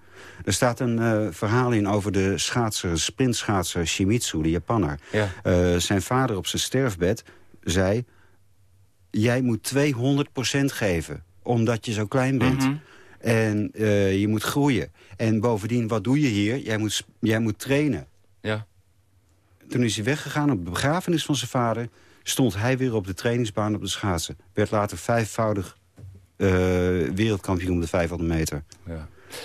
Er staat een eh, verhaal in over de schaatser, sprintschaatser Shimizu, de Japanner. Ja. Eh, zijn vader op zijn sterfbed zei... jij moet 200% geven, omdat je zo klein bent. Mhm. En eh, je moet groeien. En bovendien, wat doe je hier? Jij moet, jij moet trainen. Ja. Toen is hij weggegaan op de begrafenis van zijn vader. Stond hij weer op de trainingsbaan op de schaatsen. Werd later vijfvoudig wereldkampioen op de 500 meter. Ja. 200%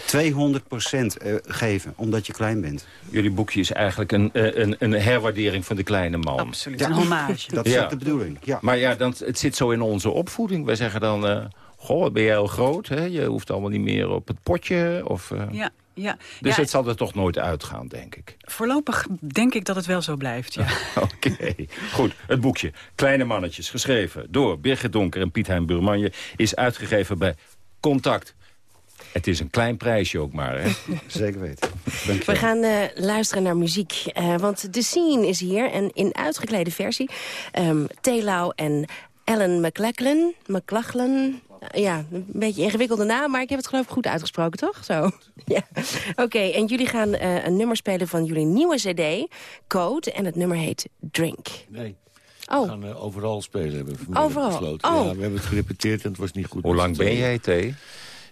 geven, omdat je klein bent. Jullie boekje is eigenlijk een, eh, een, een herwaardering van de kleine man. Absoluut, een hommage. Dat is ook de bedoeling, ja. Maar ja, dan, het zit zo in onze opvoeding. Wij zeggen dan, eh, goh, ben jij heel groot? Hè? Je hoeft allemaal niet meer op het potje. Of, eh, Ja, ja. Dus ja, het zal er toch nooit uitgaan, denk ik. Voorlopig denk ik dat het wel zo blijft, ja. Oké, goed. Het boekje Kleine Mannetjes, geschreven door Birgit Donker en Piet Hein Burmanje... is uitgegeven bij Contact. Het is een klein prijsje ook maar, hè? Zeker weten. We gaan eh, luisteren naar muziek. eh, want The Scene is hier en in uitgeklede versie. Um, Telau en Ellen McLachlan. McLachlan. Eh, ja, een beetje een ingewikkelde naam, maar ik heb het geloof ik goed uitgesproken, toch? Zo. ja. Oké, en jullie gaan eh, een nummer spelen van jullie nieuwe cd, Code. En het nummer heet Drink. Nee. Oh. We gaan overal spelen, hebben we Overal? besloten. Oh. Ja, we hebben het gerepeteerd en het was niet goed. Hoe lang z'n ben jij, T?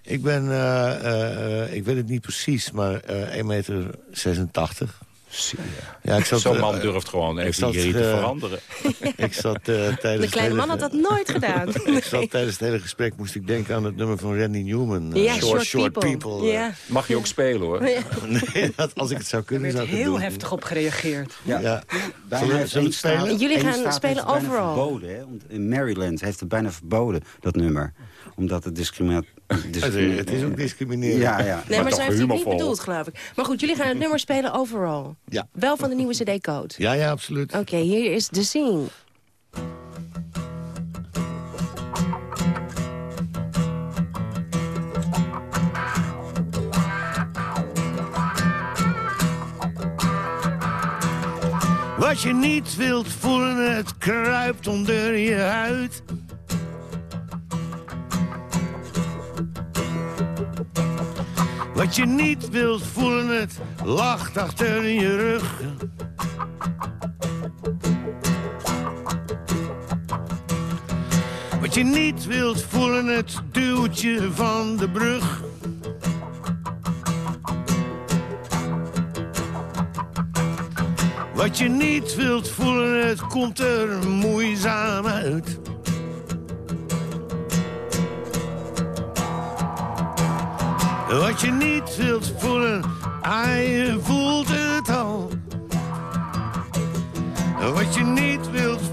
Ik ben, eh, eh, eh, ik weet het niet precies, maar eh 1 meter 86. Ja, ik zat, Zo'n man durft gewoon ik even zat, hier te veranderen. ik zat eh, tijdens De het kleine hele man had dat nooit gedaan. ik zat tijdens het hele gesprek moest ik denken aan het nummer van Randy Newman. Ja, Short People. Ja. Mag je ook spelen, hoor. Nee, dat, als ik het zou kunnen, zou ik het heel doen. heftig op gereageerd. Ja. Ja. Bijna Zullen we- heeft zullen we één staat- spelen? Jullie gaan spelen het overal. Verboden, hè? Want In Maryland heeft het bijna verboden, dat nummer. Omdat het discriminaat... Het is ook discriminerend. Ja, ja. Nee, maar, zo heeft hij het niet bedoeld, geloof ik. Maar goed, jullie gaan het nummer spelen overal. Ja. Wel van de nieuwe cd-code. Ja, ja, absoluut. Oké, hier is The Scene. Wat je niet wilt voelen, het kruipt onder je huid. Wat je niet wilt voelen, het lacht achter je rug. Wat je niet wilt voelen, het duwt je van de brug. Wat je niet wilt voelen, het komt er moeizaam uit. Wat je niet wilt voelen, je voelt het al. Wat je niet wilt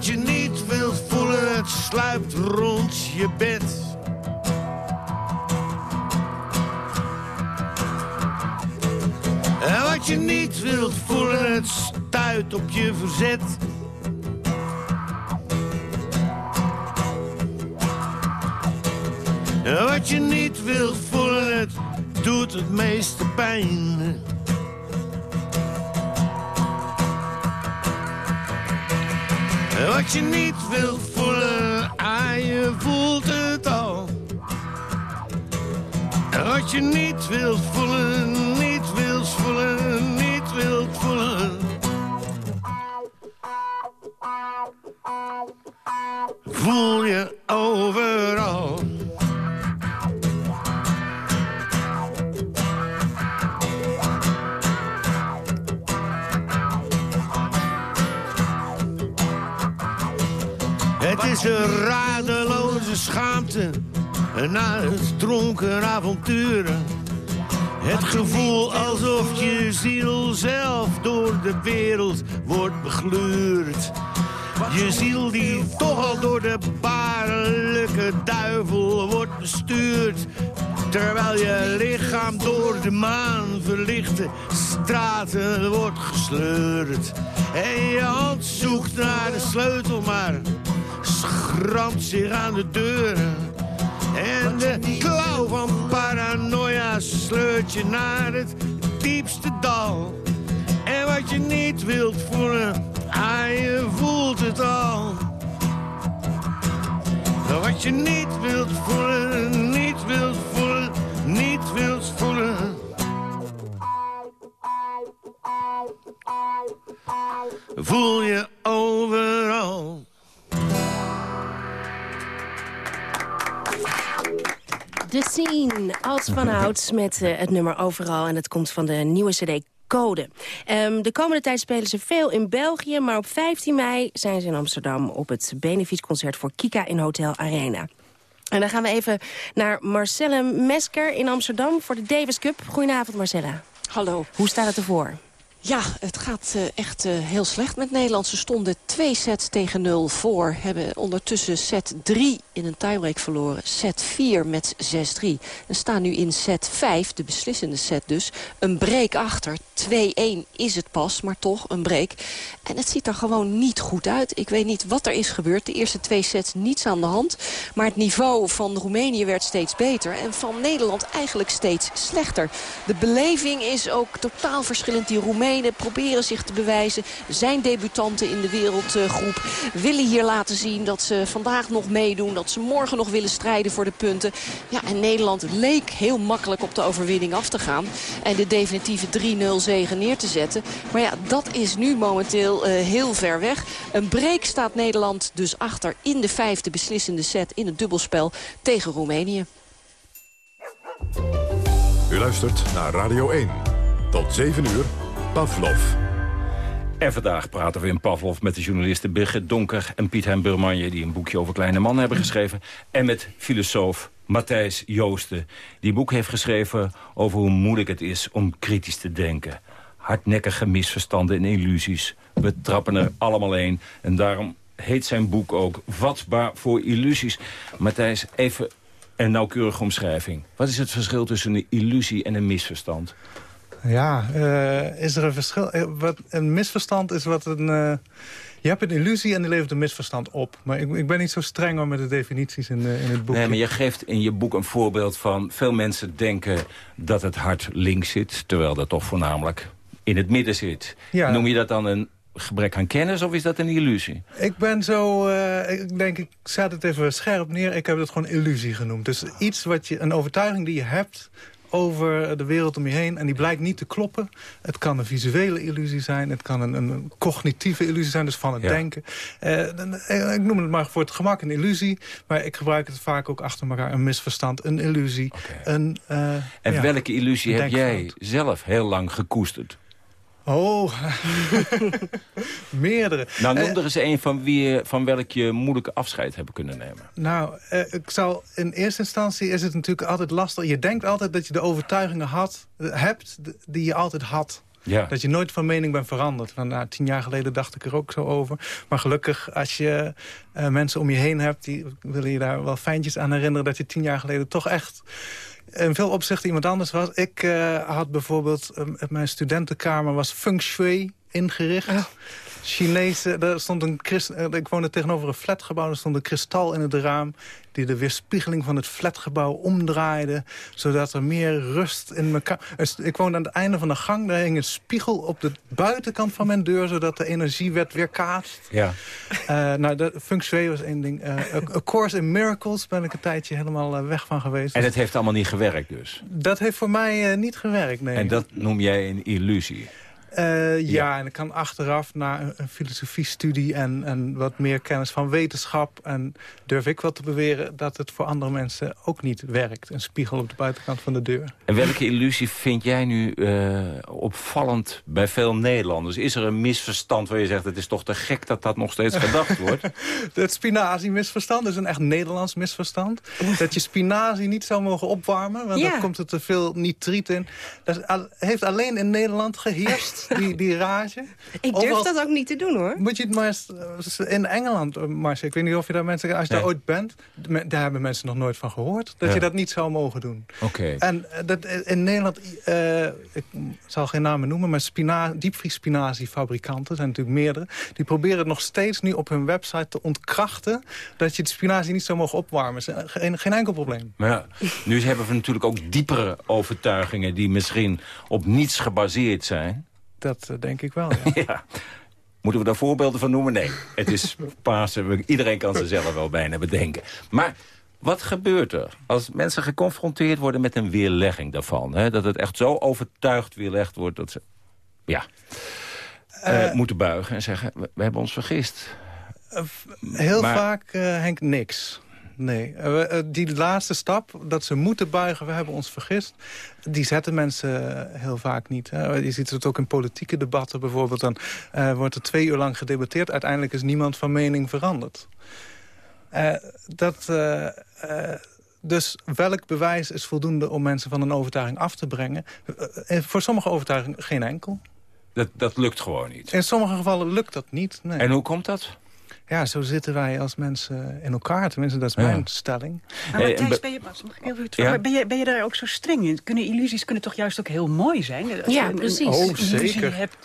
Wat je niet wilt voelen, het sluipt rond je bed. Wat je niet wilt voelen, het stuit op je verzet. Wat je niet wilt het meeste pijn. Wat je niet wilt voelen, ah, je voelt het al. Wat je niet wilt voelen, niet wilt voelen, niet wilt voelen. Voel Het is een radeloze schaamte na het dronken avonturen. Het gevoel alsof je ziel zelf door de wereld wordt begluurd. Je ziel die toch al door de baarlijke duivel wordt bestuurd. Terwijl je lichaam door de maan verlichte straten wordt gesleurd. En je hand zoekt naar de sleutel, maar schramt zich aan de deur. En de klauw van paranoia sleurt je naar het diepste dal. En wat je niet wilt voelen, ah, je voelt het al. Wat je niet wilt voelen, niet wilt voelen, niet wilt voelen. Voel je overal. De Scene als vanouds met eh, het nummer Overal. En het komt van de nieuwe cd Code. Ehm, de komende tijd spelen ze veel in België... maar op 15 mei zijn ze in Amsterdam op het benefietconcert voor Kika in Hotel Arena. En dan gaan we even naar Marcelle Mesker in Amsterdam voor de Davis Cup. Goedenavond Marcella. Hallo. Hoe staat het ervoor? Ja, het gaat uh, echt uh, heel slecht met Nederland. Ze stonden twee sets tegen nul voor. Hebben ondertussen set 3 in een tiebreak verloren. Set 4 met 6-3. En staan nu in set 5, de beslissende set dus, een break achter. 2-1 is het pas, maar toch een break. En het ziet er gewoon niet goed uit. Ik weet niet wat er is gebeurd. De eerste twee sets niets aan de hand. Maar het niveau van Roemenië werd steeds beter. En van Nederland eigenlijk steeds slechter. De beleving is ook totaal verschillend. Die Proberen zich te bewijzen. Zijn debutanten in de wereldgroep. Willen hier laten zien dat ze vandaag nog meedoen. Dat ze morgen nog willen strijden voor de punten. Ja, en Nederland leek heel makkelijk op de overwinning af te gaan. En de definitieve 3-0 zegen neer te zetten. Maar ja, dat is nu momenteel uh, heel ver weg. Een break staat Nederland dus achter in de vijfde beslissende set in het dubbelspel tegen Roemenië. U luistert naar Radio 1. Tot 7 uur, Pavlov. En vandaag praten we in Pavlov met de journalisten Birgit Donker en Piet Hein Burmanje... die een boekje over kleine mannen hebben geschreven. En met filosoof Matthijs Joosten, die een boek heeft geschreven... over hoe moeilijk het is om kritisch te denken. Hardnekkige misverstanden en illusies. We trappen er allemaal een. En daarom heet zijn boek ook Vatbaar voor illusies. Matthijs, even een nauwkeurige omschrijving. Wat is het verschil tussen een illusie en een misverstand? Ja, uh, is er een verschil? Uh, wat een misverstand is wat een... Uh, je hebt een illusie en die levert een misverstand op. Maar ik, ik ben niet zo streng hoor, met de definities in, in het boek. Nee, maar je geeft in je boek een voorbeeld van... veel mensen denken dat het hart links zit... terwijl dat toch voornamelijk in het midden zit. Ja. Noem je dat dan een gebrek aan kennis of is dat een illusie? Ik ben zo, uh, ik denk, ik zet het even scherp neer. Ik heb het gewoon illusie genoemd. Dus iets wat je, een overtuiging die je hebt over de wereld om je heen. En die blijkt niet te kloppen. Het kan een visuele illusie zijn. Het kan een, een cognitieve illusie zijn, dus van het ja. denken. Uh, ik noem het maar voor het gemak een illusie. Maar ik gebruik het vaak ook achter elkaar. Een misverstand, een illusie. Okay. Een, uh, en ja, welke illusie heb jij zelf heel lang gekoesterd? Oh, meerdere. Nou, noem Eh, er eens een van, wie, van welk je moeilijke afscheid hebben kunnen nemen. Nou, eh, ik zal, in eerste instantie is het natuurlijk altijd lastig. Je denkt altijd dat je de overtuigingen had, eh, hebt die je altijd had. Ja. Dat je nooit van mening bent veranderd. Van, nou, tien jaar geleden dacht ik er ook zo over. Maar gelukkig, als je eh, mensen om je heen hebt... die willen je daar wel fijntjes aan herinneren... dat je tien jaar geleden toch echt in veel opzichten iemand anders was. Ik eh, had bijvoorbeeld... eh, mijn studentenkamer was feng shui ingericht. Chinese, er stond een eh, ik woonde tegenover een flatgebouw. Er stond een kristal in het raam die de weerspiegeling van het flatgebouw omdraaide. Zodat er meer rust in kamer... Ik woonde aan het einde van de gang. Daar hing een spiegel op de buitenkant van mijn deur... zodat de energie werd weerkaatst. Ja. Eh, nou, de feng shui was één ding. Eh, A Course in Miracles ben ik een tijdje helemaal weg van geweest. En het heeft allemaal niet gewerkt dus. Dat heeft voor mij niet gewerkt, nee. En dat noem jij een illusie. Eh, ja. en ik kan achteraf na een, een filosofiestudie en, en wat meer kennis van wetenschap... en durf ik wel te beweren dat het voor andere mensen ook niet werkt. Een spiegel op de buitenkant van de deur. En welke illusie vind jij nu eh, opvallend bij veel Nederlanders? Is er een misverstand waar je zegt... het is toch te gek dat dat nog steeds gedacht wordt? Het spinazie-misverstand is een echt Nederlands misverstand. dat je spinazie niet zou mogen opwarmen, want Ja. dan komt er te veel nitriet in. Dat heeft alleen in Nederland geheerst, die, die rage. Ik durf dat ook niet te doen, hoor. Moet je het maar eens, eh, in Engeland, eh, Marcia, ik weet niet of je daar mensen, als je daar ooit bent, daar hebben mensen nog nooit van gehoord, dat Ja. je dat niet zou mogen doen. Oké. En eh, dat, in Nederland, eh, ik zal geen namen noemen, maar spina diepvriespinaziefabrikanten, zijn natuurlijk meerdere, die proberen het nog steeds nu op hun website te ontkrachten dat je de spinazie niet zou mogen opwarmen. Geen, geen enkel probleem. Maar ja, nu hebben we natuurlijk ook diepere overtuigingen... die misschien op niets gebaseerd zijn. Dat eh, denk ik wel, ja. Ja. Moeten we daar voorbeelden van noemen? Nee, het is Pasen. Iedereen kan ze zelf wel bijna bedenken. Maar wat gebeurt er als mensen geconfronteerd worden met een weerlegging daarvan? Hè? Dat het echt zo overtuigd weerlegd wordt dat ze ja, eh, Eh, moeten buigen en zeggen... we, we hebben ons vergist. Heel Maar- vaak, Henk, niks. Nee, Eh, eh, die laatste stap, dat ze moeten buigen, we hebben ons vergist... die zetten mensen eh, heel vaak niet. Hè. Je ziet het ook in politieke debatten bijvoorbeeld. Dan wordt er twee uur lang gedebatteerd. Uiteindelijk is niemand van mening veranderd. Dat, dus welk bewijs is voldoende om mensen van een overtuiging af te brengen? Voor sommige overtuigingen geen enkel. Dat, dat lukt gewoon niet. In sommige gevallen lukt dat niet. Nee. En hoe komt dat? Ja, zo zitten wij als mensen in elkaar. Tenminste, dat is Ja. mijn stelling. Maar Matthijs, ben je, mag ik heel Ja? ben, je, ben je daar ook zo streng in? Kunnen illusies kunnen toch juist ook heel mooi zijn? Als Ja, een- precies. een Oh, illusie zeker. Hebt,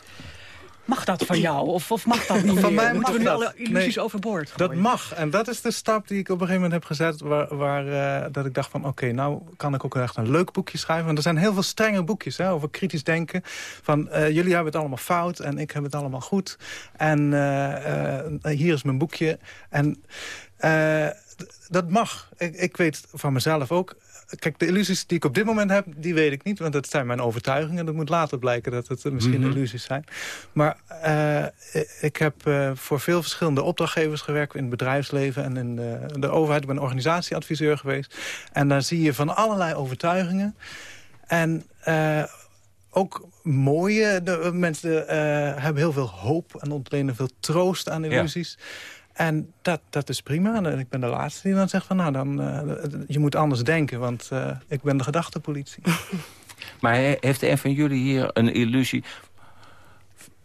mag dat van jou? Of, of mag dat niet Van mij mag Moeten we nu dat. alle illusies Nee, overboord Dat gooien? mag. En dat is de stap die ik op een gegeven moment heb gezet... waar, waar eh, dat ik dacht van, oké, nou kan ik ook echt een leuk boekje schrijven. Want er zijn heel veel strenge boekjes hè, over kritisch denken. Van, eh, jullie hebben het allemaal fout en ik heb het allemaal goed. En eh, hier is mijn boekje. En dat mag. Ik, ik weet van mezelf ook... Kijk, de illusies die ik op dit moment heb, die weet ik niet. Want dat zijn mijn overtuigingen. Dat moet later blijken dat het misschien Mhm. illusies zijn. Maar eh, ik heb eh, voor veel verschillende opdrachtgevers gewerkt... in het bedrijfsleven en in de, de overheid. Ik ben organisatieadviseur geweest. En daar zie je van allerlei overtuigingen. En eh, ook mooie... De, mensen hebben heel veel hoop en ontlenen veel troost aan illusies. En dat, dat is prima. En ik ben de laatste die dan zegt van... nou, dan, eh, je moet anders denken, want eh, ik ben de gedachtepolitie. Maar he- heeft een van jullie hier een illusie...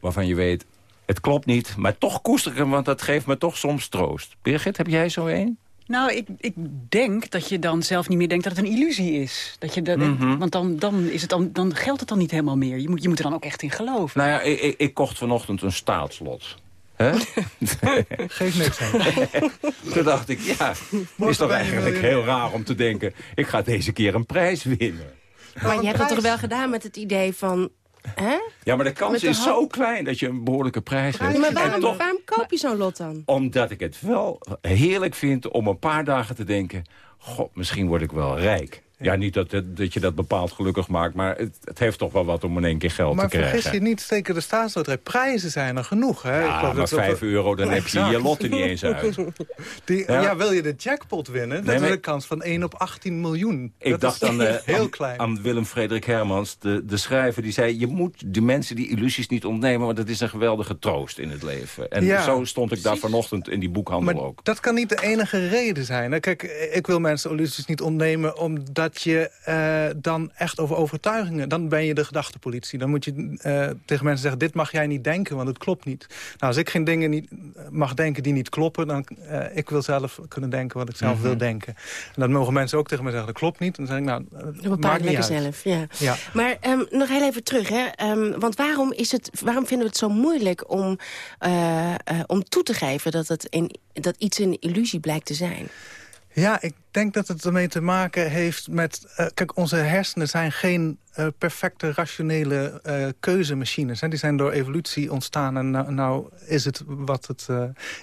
waarvan je weet, het klopt niet, maar toch koester ik hem... want dat geeft me toch soms troost. Birgit, heb jij zo een? Nou, ik, ik denk dat je dan zelf niet meer denkt dat het een illusie is. Dat je dat, Mhm. Want dan, dan, is het dan, dan geldt het dan niet helemaal meer. Je moet, je moet er dan ook echt in geloven. Nou ja, ik, ik, ik kocht vanochtend een staatslot. Hè? Geef niks aan. Toen dacht ik, ja, is toch eigenlijk heel raar om te denken... ik ga deze keer een prijs winnen. Maar je hebt het toch wel gedaan met het idee van... Hè? Ja, maar de kans de is zo klein dat je een behoorlijke prijs hebt. maar waarom, toch, waarom koop je zo'n lot dan? omdat ik het wel heerlijk vind om een paar dagen te denken... god, misschien word ik wel rijk. Ja, niet dat, dat, dat je dat bepaald gelukkig maakt, maar het, het heeft toch wel wat om in één keer geld Maar te krijgen. vergis je niet, zeker de staatsloterijprijzen zijn er genoeg. Hè? Ja, maar dat- 5 euro, dan heb je je Exact. lot er niet eens uit. Die, Ja. ja. wil je de jackpot winnen, dan Nee, is maar- de kans van 1 op 18 miljoen. Ik Dat dacht is aan, eh, heel aan, klein. aan Willem-Frederik Hermans, de, de schrijver. Die zei, je moet de mensen die illusies niet ontnemen... want dat is een geweldige troost in het leven. En Ja. zo stond ik daar vanochtend in die boekhandel Maar ook. dat kan niet de enige reden zijn. hè. Kijk, ik wil mensen illusies niet ontnemen... omdat je eh, dan echt over overtuigingen... dan ben je de gedachtepolitie. Dan moet je eh, tegen mensen zeggen... dit mag jij niet denken, want het klopt niet. Nou, als ik geen dingen niet mag denken die niet kloppen... dan eh, ik wil zelf kunnen denken wat ik zelf Mhm. wil denken. En dan mogen mensen ook tegen me zeggen... dat klopt niet. Dan zeg ik, nou, Dat maakt niet lekker uit. zelf, ja. Ja. Maar ehm, nog heel even terug, hè. Ehm, want waarom, is het, waarom vinden we het zo moeilijk om, om toe te geven... Dat, het een, dat iets een illusie blijkt te zijn? Ja, ik denk dat het ermee te maken heeft met... eh, kijk, onze hersenen zijn geen eh, perfecte, rationele eh, keuzemachines. Hè. Die zijn door evolutie ontstaan en nou, nou is het wat het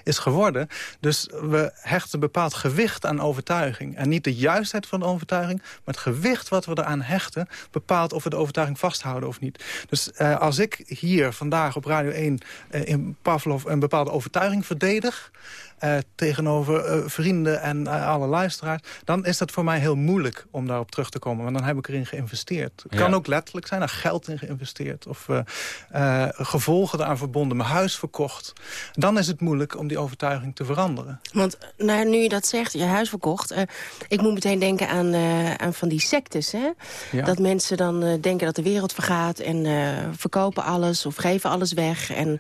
is geworden. Dus we hechten bepaald gewicht aan overtuiging. En niet de juistheid van de overtuiging, maar het gewicht wat we eraan hechten... bepaalt of we de overtuiging vasthouden of niet. Dus als ik hier vandaag op Radio 1 eh, in Pavlov een bepaalde overtuiging verdedig... eh, tegenover eh, vrienden en eh, alle luisteraars... dan is dat voor mij heel moeilijk om daarop terug te komen. Want dan heb ik erin geïnvesteerd. Het kan ook letterlijk zijn, er geld in geïnvesteerd. Of eh, eh, gevolgen eraan verbonden, mijn huis verkocht. Dan is het moeilijk om die overtuiging te veranderen. Want nou, nu je dat zegt, je huis verkocht... eh, ik moet meteen denken aan, eh, aan van die sectes, hè? Ja. Dat mensen dan eh, denken dat de wereld vergaat... en eh, verkopen alles of geven alles weg. En,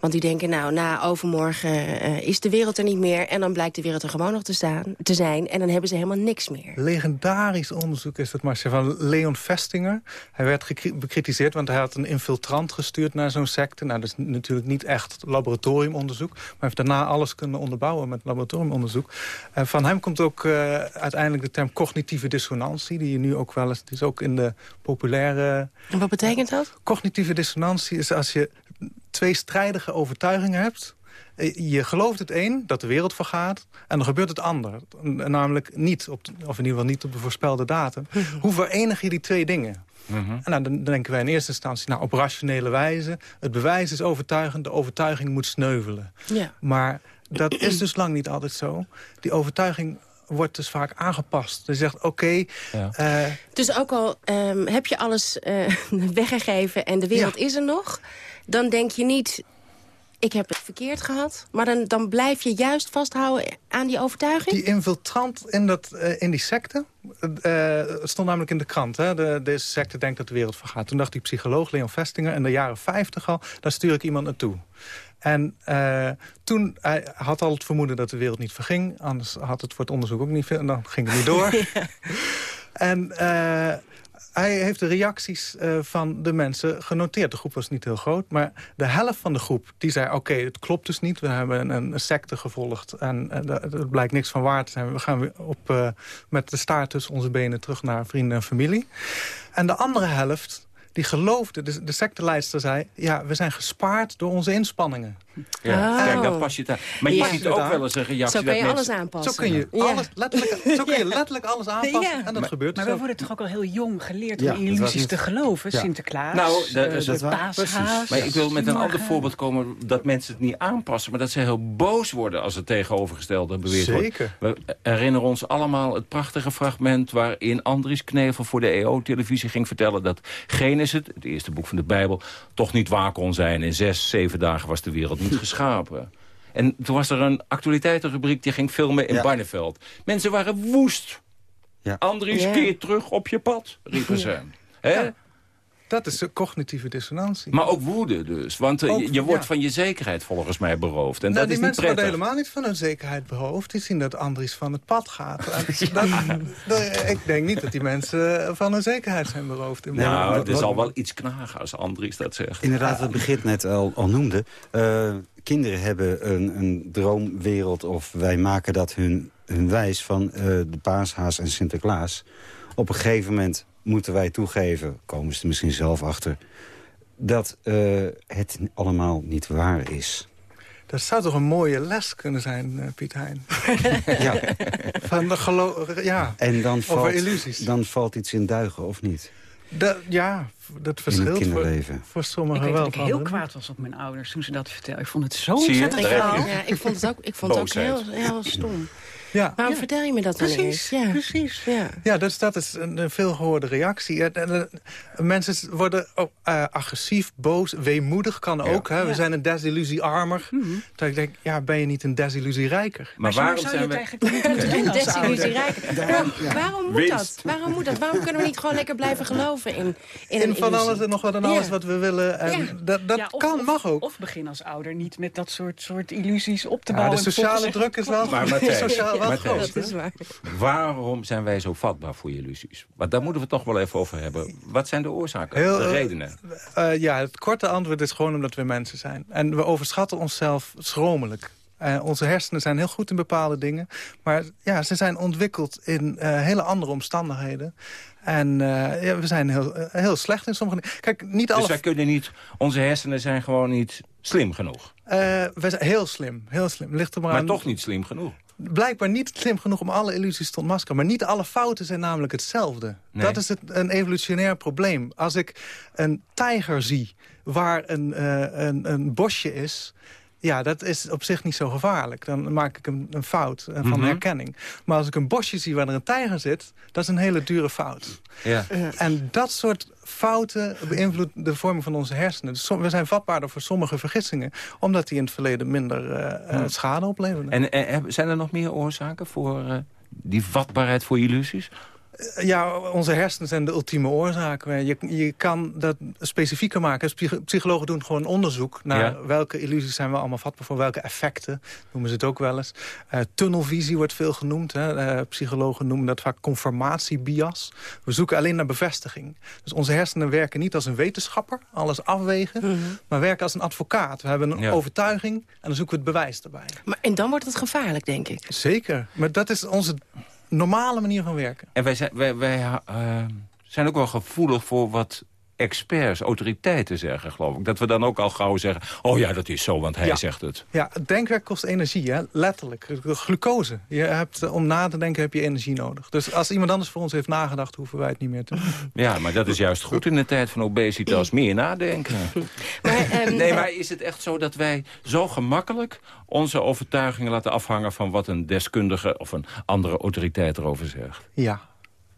want die denken, nou, na overmorgen eh, is de wereld er niet meer... en dan blijkt de wereld er gewoon nog te, staan, te zijn... en dan hebben ze helemaal niks meer. Legendarisch onderzoek is het, Marcia, van Leon Vestinger. Hij werd bekritiseerd, want hij had een infiltrant gestuurd naar zo'n secte. Nou, dat is natuurlijk niet echt laboratoriumonderzoek. Maar heeft daarna alles kunnen onderbouwen met laboratoriumonderzoek. Eh, van hem komt ook eh, uiteindelijk de term cognitieve dissonantie... die je nu ook wel eens... Het is ook in de populaire... En wat betekent dat? Cognitieve dissonantie is als je twee strijdige overtuigingen hebt... Eh, Je gelooft het een, dat de wereld vergaat, en dan gebeurt het ander. Namelijk niet, op de- of in ieder geval niet op de voorspelde datum. Hoe verenig je die twee dingen? En nou, dan denken wij in eerste instantie nou, op rationele wijze. Het bewijs is overtuigend, de overtuiging moet sneuvelen. Ja. Maar dat is dus lang niet altijd zo. Die overtuiging wordt dus vaak aangepast. Dus je zegt, oké, eh, Dus ook al ehm, heb je alles eh, weggegeven en de wereld is er nog... dan denk je niet, ik heb het verkeerd gehad. Maar dan, dan blijf je juist vasthouden aan die overtuiging? Die infiltrant in, dat, eh, in die secte, eh, het stond namelijk in de krant. Hè? De, deze secte denkt dat de wereld vergaat. Toen dacht die psycholoog Leon Vestinger in de jaren 50 al... daar stuur ik iemand naartoe. En eh, toen hij had al het vermoeden dat de wereld niet verging. Anders had het voor het onderzoek ook niet veel. En dan ging het niet door. En hij heeft de reacties eh, van de mensen genoteerd. De groep was niet heel groot, maar de helft van de groep... die zei, oké, het klopt dus niet. We hebben een, een secte gevolgd en er blijkt niks van waar te zijn. We gaan weer op, eh, met de staart tussen onze benen terug naar vrienden en familie. En de andere helft... Die geloofde, de, de secteleidster zei... ja, we zijn gespaard door onze inspanningen. Ja, Oh. kijk, dat pas je daar. Maar je Ja. ziet ook wel eens een reactie Zo kan je dat alles mensen... aanpassen. Zo kun je, Ja. alles, letterlijk, zo kun je letterlijk alles aanpassen. Ja. En dat gebeurt Maar we worden toch ook al heel jong geleerd Ja, om dat illusies te geloven. Ja. Sinterklaas, Nou, dat eh, het waar. paashaas. Maar ik wil met een ander voorbeeld komen dat mensen het niet aanpassen. Maar dat ze heel boos worden als het tegenovergestelde beweerd Zeker. wordt. We herinneren ons allemaal het prachtige fragment... waarin Andries Knevel voor de EO-televisie ging vertellen... dat Genesis, het eerste boek van de Bijbel, toch niet waar kon zijn. In zes, zeven dagen was de wereld niet geschapen. En toen was er een actualiteitenrubriek die ging filmen in Ja. Barneveld. Mensen waren woest. Ja. Andries, Ja. keer terug op je pad, riepen ze. Hè? Ja. Dat is de cognitieve dissonantie. Maar ook woede dus. Want eh, Ook, je, je wordt ja. van je zekerheid volgens mij beroofd. En nou, dat die is niet mensen worden helemaal niet van hun zekerheid behoofd. Die zien dat Andries van het pad gaat. Dat, dat- ik denk niet dat die mensen van hun zekerheid zijn beroofd. In Nou, mijn- het is al wel iets knagen als Andries dat zegt. Inderdaad, wat Begit net al, al noemde. Eh, kinderen hebben een, een droomwereld of wij maken dat hun, hun wijs van eh, de paashaas en Sinterklaas. Op een gegeven moment moeten wij toegeven, komen ze er misschien zelf achter... dat eh, het allemaal niet waar is. Dat zou toch een mooie les kunnen zijn, uh, Piet Hein? ja. Van de gelo ja. En dan Over valt, illusies. dan valt iets in duigen, of niet? Dat, ja, dat verschilt voor, voor Ik sommigen weet wel. dat ik heel kwaad was op mijn ouders toen ze dat vertelden. Ik vond het zo ontzettend Ik, ja, ik vond het ook, ik vond het ook heel, heel stom. Ja. Waarom vertel je me dat dan Precies, eens? Ja. precies. Ja. Ja, dus dat is een, een veelgehoorde reactie. En, en, mensen worden eh, agressief, boos, weemoedig kan ook. Hè? We Ja. zijn een desillusiearmer. Terwijl ik denk, ja, ben je niet een desillusierijker? Maar waarom zijn we... eigenlijk niet Een desillusierijker. ouder? Waarom, moet Winst. dat? Waarom moet dat? Waarom kunnen we niet gewoon lekker blijven geloven in, in, In een van illusie? alles en nog wat en alles Ja. wat we willen. En Ja. Dat, dat Ja, of- kan, of- mag ook. Of begin als ouder niet met dat soort, soort illusies op te Ja, bouwen. de sociale druk is wel, Maar sociaal wel Matthijs, groot. Dat is waar. Waarom zijn wij zo vatbaar voor illusies? Want daar moeten we het toch wel even over hebben. Wat zijn de oorzaken, Heel, de eh, redenen? Eh, ja, het korte antwoord is gewoon omdat we mensen zijn. En we overschatten onszelf schromelijk. Eh, onze hersenen zijn heel goed in bepaalde dingen. Maar ja, ze zijn ontwikkeld in eh, hele andere omstandigheden. En eh, ja, we zijn heel, heel slecht in sommige dingen. Kijk, niet alle... Dus wij kunnen niet... Onze hersenen zijn gewoon niet slim genoeg. eh, we zijn heel slim, heel slim. Ligt er maar, Maar aan- toch niet slim genoeg. Blijkbaar niet slim genoeg om alle illusies te ontmaskeren. Maar niet alle fouten zijn namelijk hetzelfde. Nee. Dat is het, een evolutionair probleem. Als ik een tijger zie waar een, eh, een, een bosje is... Ja, dat is op zich niet zo gevaarlijk. Dan maak ik een, een fout eh, van Mhm. herkenning. Maar als ik een bosje zie waar er een tijger zit... dat is een hele dure fout. Ja. En dat soort fouten beïnvloeden de vorming van onze hersenen. Dus we zijn vatbaarder voor sommige vergissingen... omdat die in het verleden minder eh, eh, schade opleverden. En, zijn er nog meer oorzaken voor eh, die vatbaarheid voor illusies? Ja, onze hersenen zijn de ultieme oorzaak. Je, je kan dat specifieker maken. Psych- Psychologen doen gewoon onderzoek naar Ja. welke illusies zijn we allemaal vatbaar voor, welke effecten, noemen ze het ook wel eens. Eh, tunnelvisie wordt veel genoemd. Hè. Eh, psychologen noemen dat vaak conformatiebias. We zoeken alleen naar bevestiging. Dus onze hersenen werken niet als een wetenschapper, alles afwegen, maar werken als een advocaat. We hebben een Ja. overtuiging en dan zoeken we het bewijs erbij. Maar, en dan wordt het gevaarlijk, denk ik. Zeker, maar dat is onze normale manier van werken. En wij zijn, wij, wij eh, zijn ook wel gevoelig voor wat experts, autoriteiten zeggen, geloof ik. Dat we dan ook al gauw zeggen, oh ja, dat is zo, want hij Ja. zegt het. Ja, denkwerk kost energie, hè? letterlijk. Glucose. Je hebt, eh, om na te denken heb je energie nodig. Dus als iemand anders voor ons heeft nagedacht... hoeven wij het niet meer te doen. Ja, maar dat is juist goed in de tijd van obesitas. Meer nadenken. Maar, ehm, Nee, maar is het echt zo dat wij zo gemakkelijk onze overtuigingen laten afhangen van wat een deskundige of een andere autoriteit erover zegt? Ja,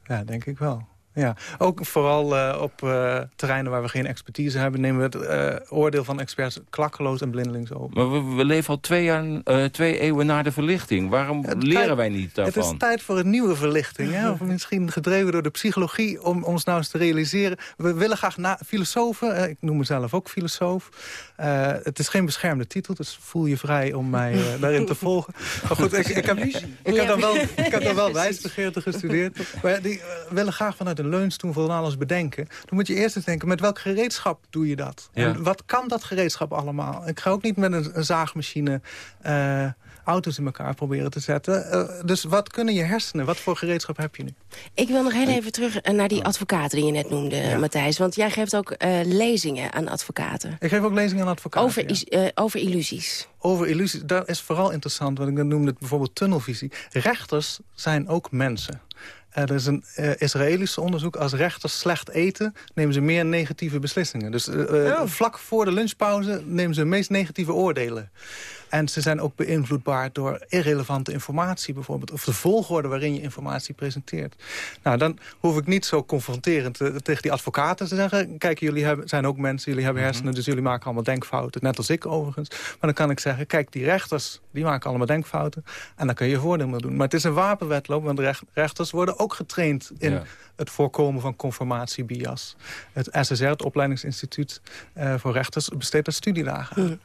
ja denk ik wel. Ja, ook vooral eh, op eh, terreinen waar we geen expertise hebben... nemen we het eh, oordeel van experts klakkeloos en blindelings over. Maar we, we leven al twee, jaar, eh, twee eeuwen na de verlichting. Waarom Het leren tijd- wij niet Het daarvan? is tijd voor een nieuwe verlichting. Hè? Of misschien gedreven door de psychologie om ons nou eens te realiseren. We willen graag na filosofen, ik noem mezelf ook filosoof. Eh, het is geen beschermde titel, dus voel je vrij om mij daarin te volgen. Maar goed, ik, ik heb, ik heb dan wel, ik heb dan wel wijsbegeerte gestudeerd. Maar die willen graag vanuit een leunstoel van alles bedenken. Dan moet je eerst eens denken, met welk gereedschap doe je dat? Ja. En wat kan dat gereedschap allemaal? Ik ga ook niet met een, een zaagmachine... eh, auto's in elkaar proberen te zetten. Eh, dus wat kunnen je hersenen? Wat voor gereedschap heb je nu? Ik wil nog heel even terug eh, naar die advocaten die je net noemde, Matthijs. Want jij geeft ook eh, lezingen aan advocaten. Ik geef ook lezingen aan advocaten. Over, is- eh, over illusies. Over illusies, dat is vooral interessant. Want ik noemde het bijvoorbeeld tunnelvisie. Rechters zijn ook mensen. Er is een uh, Israëlisch onderzoek. Als rechters slecht eten, nemen ze meer negatieve beslissingen. Dus uh, oh. vlak voor de lunchpauze nemen ze de meest negatieve oordelen. En ze zijn ook beïnvloedbaar door irrelevante informatie bijvoorbeeld. Of de volgorde waarin je informatie presenteert. Nou, dan hoef ik niet zo confronterend te, tegen die advocaten te zeggen... kijk, jullie hebben, zijn ook mensen, jullie hebben hersenen... dus jullie maken allemaal denkfouten, net als ik overigens. Maar dan kan ik zeggen, kijk, die rechters die maken allemaal denkfouten... en dan kun je je voordeel mee doen. Maar het is een wapenwetloop, want recht, rechters worden ook getraind... in ja. het voorkomen van conformatiebias. Het SSR, het opleidingsinstituut uh, voor rechters, besteedt daar studiedagen aan.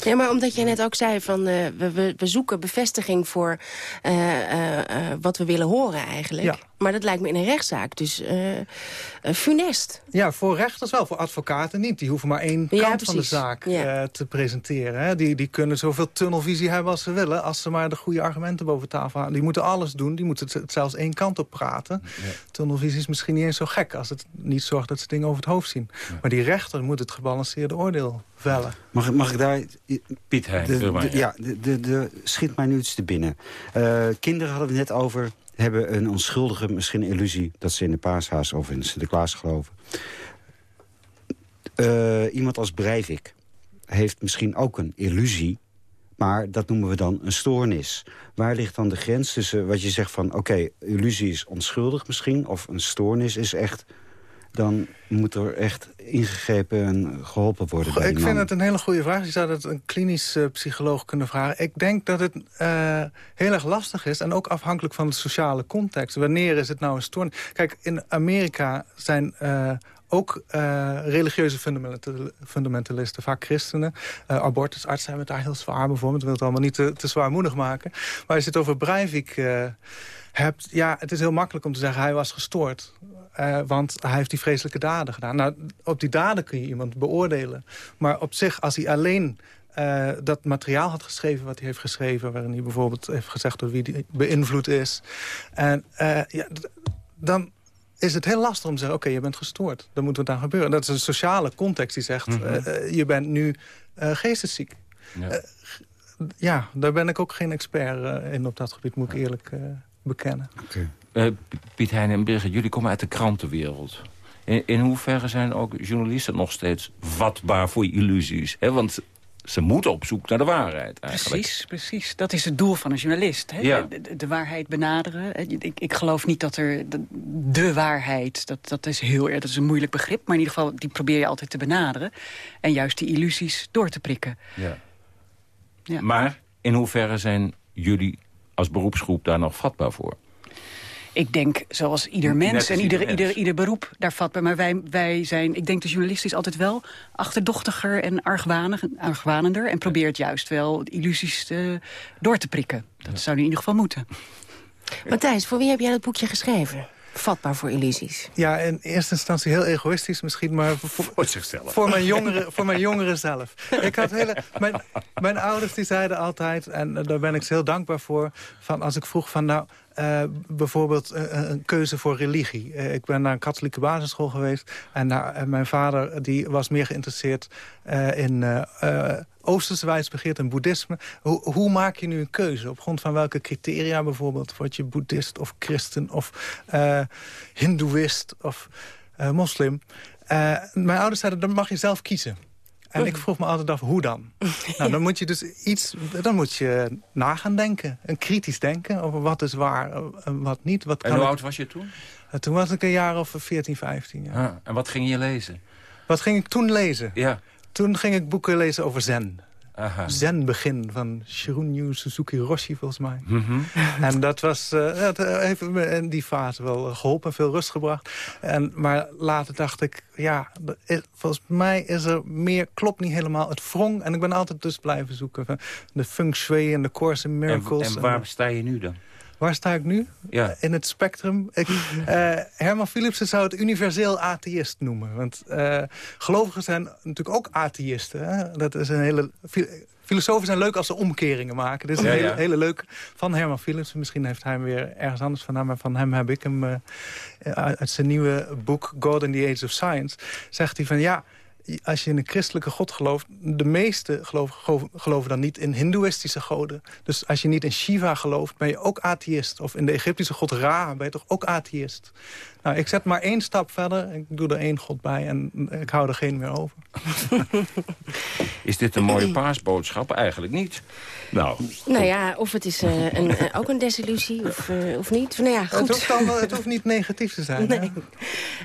Ja, maar omdat jij net ook zei van uh, we, we, zoeken bevestiging voor uh, uh, wat we willen horen eigenlijk. Ja. Maar dat lijkt me in een rechtszaak dus uh, funest. Ja, voor rechters wel, voor advocaten niet. Die hoeven maar één kant van de zaak ja. te presenteren. Hè. Die, die kunnen zoveel tunnelvisie hebben als ze willen... als ze maar de goede argumenten boven tafel halen. Die moeten alles doen, die moeten het zelfs één kant op praten. Tunnelvisie is misschien niet eens zo gek... als het niet zorgt dat ze dingen over het hoofd zien. Maar die rechter moet het gebalanceerde oordeel vellen. Mag, mag ik daar... Piet Heijn, Ja, de, de, de, schiet mij nu iets te binnen. Uh, kinderen hadden we net over hebben een onschuldige misschien illusie... dat ze in de paashaas of in Sinterklaas geloven. Uh, iemand als Breivik heeft misschien ook een illusie... maar dat noemen we dan een stoornis. Waar ligt dan de grens tussen wat je zegt van... oké, illusie is onschuldig misschien... of een stoornis is echt dan moet er echt ingegrepen en geholpen worden. Goh, ik vind het een hele goede vraag. Je zou dat een klinisch uh, psycholoog kunnen vragen. Ik denk dat het uh, heel erg lastig is en ook afhankelijk van de sociale context. Wanneer is het nou een stoornis? Kijk, in Amerika zijn... Uh, ook religieuze fundamentalisten, vaak christenen. Abortusartsen zijn het daar heel zwaar bijvoorbeeld. Ik wil het allemaal niet te, te zwaarmoedig maken. Maar als je het over Breivik hebt... ja, het is heel makkelijk om te zeggen hij was gestoord. Uh, want hij heeft die vreselijke daden gedaan. Nou, op die daden kun je iemand beoordelen. Maar op zich, als hij alleen uh, dat materiaal had geschreven wat hij heeft geschreven... waarin hij bijvoorbeeld heeft gezegd door wie hij beïnvloed is... En, uh, ja, dan is het heel lastig om te zeggen... oké, okay, je bent gestoord, dan moet wat aan gebeuren. Dat is een sociale context die zegt... Mm -hmm. je bent nu geestesziek. Ja. ja. daar ben ik ook geen expert in op dat gebied, moet ik eerlijk bekennen. Okay. Uh, Piet Heijn en Birgit, jullie komen uit de krantenwereld. In, in hoeverre zijn ook journalisten nog steeds vatbaar voor illusies? He, want ze moeten op zoek naar de waarheid eigenlijk. Precies, precies. Dat is het doel van een journalist. Hè? Ja. De, de, waarheid benaderen. Ik, ik geloof niet dat er de, de, waarheid, dat, dat is heel erg, dat is een moeilijk begrip. Maar in ieder geval, die probeer je altijd te benaderen. En juist die illusies door te prikken. Ja. ja. Maar in hoeverre zijn jullie als beroepsgroep daar nog vatbaar voor? Ik denk, zoals ieder mens en ieder, ieder, ieder, beroep daar vatbaar. Maar wij, wij zijn, ik denk de journalist is altijd wel achterdochtiger en argwanender. En probeert juist wel illusies te, door te prikken. Dat zou in ieder geval moeten. Matthijs, voor wie heb jij dat boekje geschreven? vatbaar voor illusies. Ja, in eerste instantie heel egoïstisch misschien, maar voor, voor zichzelf. Voor mijn jongeren, voor mijn jongeren zelf. Ik had hele, mijn, mijn ouders die zeiden altijd, en daar ben ik ze heel dankbaar voor, van als ik vroeg van nou, uh, bijvoorbeeld uh, een keuze voor religie. Uh, ik ben naar een katholieke basisschool geweest. En, en mijn vader die was meer geïnteresseerd in Oosterse wijsbegeerte en boeddhisme. Hoe, hoe, maak je nu een keuze? Op grond van welke criteria bijvoorbeeld? Word je boeddhist of christen of hindoeïst of moslim? mijn ouders zeiden, dan mag je zelf kiezen. En ik vroeg me altijd af, hoe dan? nou, dan moet je dus iets, dan moet je na gaan denken. En kritisch denken over wat is waar en wat niet. Wat en hoe oud was je toen? Uh, toen was ik een jaar of 14, 15. Ja. Ah, en wat ging je lezen? Wat ging ik toen lezen? Ja. Toen ging ik boeken lezen over zen. Aha. Zen-begin van Shirunyu Suzuki Roshi, volgens mij. Mm -hmm. En dat was, uh, dat heeft me in die fase wel geholpen, veel rust gebracht. En, maar later dacht ik, ja, volgens mij is er meer, klopt niet helemaal. Het wrong, en ik ben altijd dus blijven zoeken. De feng shui en de course in miracles. En, en waar sta je nu dan? Waar sta ik nu? Ja. In het spectrum. Ik, uh, Herman Philipsen zou het universeel atheïst noemen. Want uh, gelovigen zijn natuurlijk ook atheïsten. Hè? Dat is een hele... Filosofen zijn leuk als ze omkeringen maken. Dit is een hele, hele leuk van Herman Philipsen. Misschien heeft hij hem weer ergens anders vandaan. Maar van hem heb ik hem uh, uit zijn nieuwe boek God in the Age of Science. Zegt hij van ja als je in een christelijke god gelooft... de meeste geloven, geloven dan niet in hindoeïstische goden. Dus als je niet in Shiva gelooft, ben je ook atheïst. Of in de Egyptische god Ra ben je toch ook atheïst. Nou, ik zet maar één stap verder. Ik doe er één god bij en ik hou er geen meer over. Is dit een mooie paasboodschap? Eigenlijk niet. Nou, nou ja, of het is uh, een, uh, ook een desillusie of, uh, of niet. Nou ja, goed. Het, hoeft dan, het hoeft niet negatief te zijn. Nee.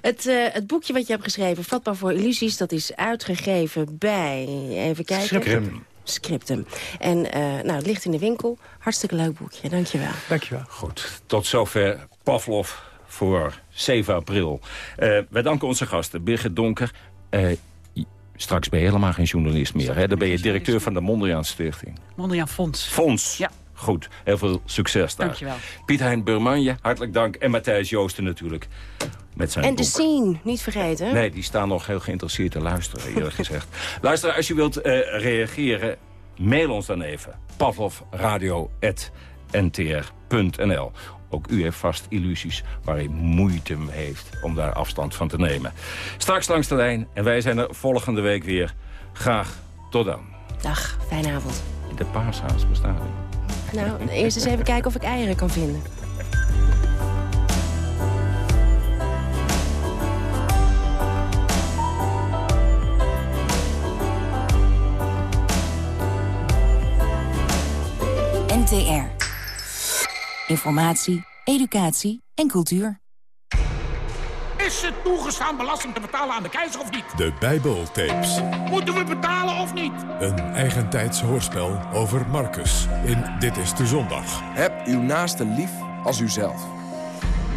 Het, het boekje wat je hebt geschreven, Vatbaar voor Illusies... dat is uitgegeven bij, even kijken... Scriptum. Scriptum. En nou, het ligt in de winkel. Hartstikke leuk boekje, dankjewel. Dankjewel. Goed, tot zover Pavlov voor 7 april. Uh, wij danken onze gasten, Birgit Donker. Uh, straks ben je helemaal geen journalist meer. Hè? Dan ben je directeur van de Mondriaan Stichting. Mondriaan Fonds. Fonds. Ja. Goed, heel veel succes daar. Dankjewel. Piet Hein Burmanje, hartelijk dank. En Matthijs Joosten natuurlijk. Met zijn En de scene, niet vergeten. Nee, die staan nog heel geïnteresseerd te luisteren, eerlijk gezegd. Luister, als je wilt eh, reageren, mail ons dan even. pavlovradio.ntr.nl Ook u heeft vast illusies waar u moeite mee heeft om daar afstand van te nemen. Straks langs de lijn en wij zijn er volgende week weer. Graag tot dan. Dag, fijne avond. De paashaas bestaat niet. Nou, eerst eens even kijken of ik eieren kan vinden. NTR. Informatie, educatie en cultuur. Is het toegestaan belasting te betalen aan de keizer of niet? De Bijbeltapes. Moeten we betalen of niet? Een eigentijds hoorspel over Marcus in Dit is de Zondag. Heb uw naaste lief als uzelf.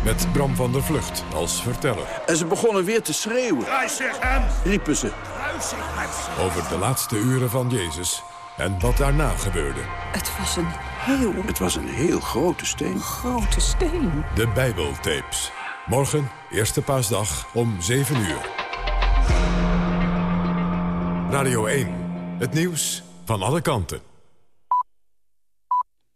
Met Bram van der Vlucht als verteller. En ze begonnen weer te schreeuwen. Kruisig hem! Riepen ze. Kruisig hem! Over de laatste uren van Jezus en wat daarna gebeurde. Het was een heel Het was een heel grote steen. grote steen. De Bijbeltapes. Morgen, eerste paasdag, om 7 uur. Radio 1. Het nieuws van alle kanten.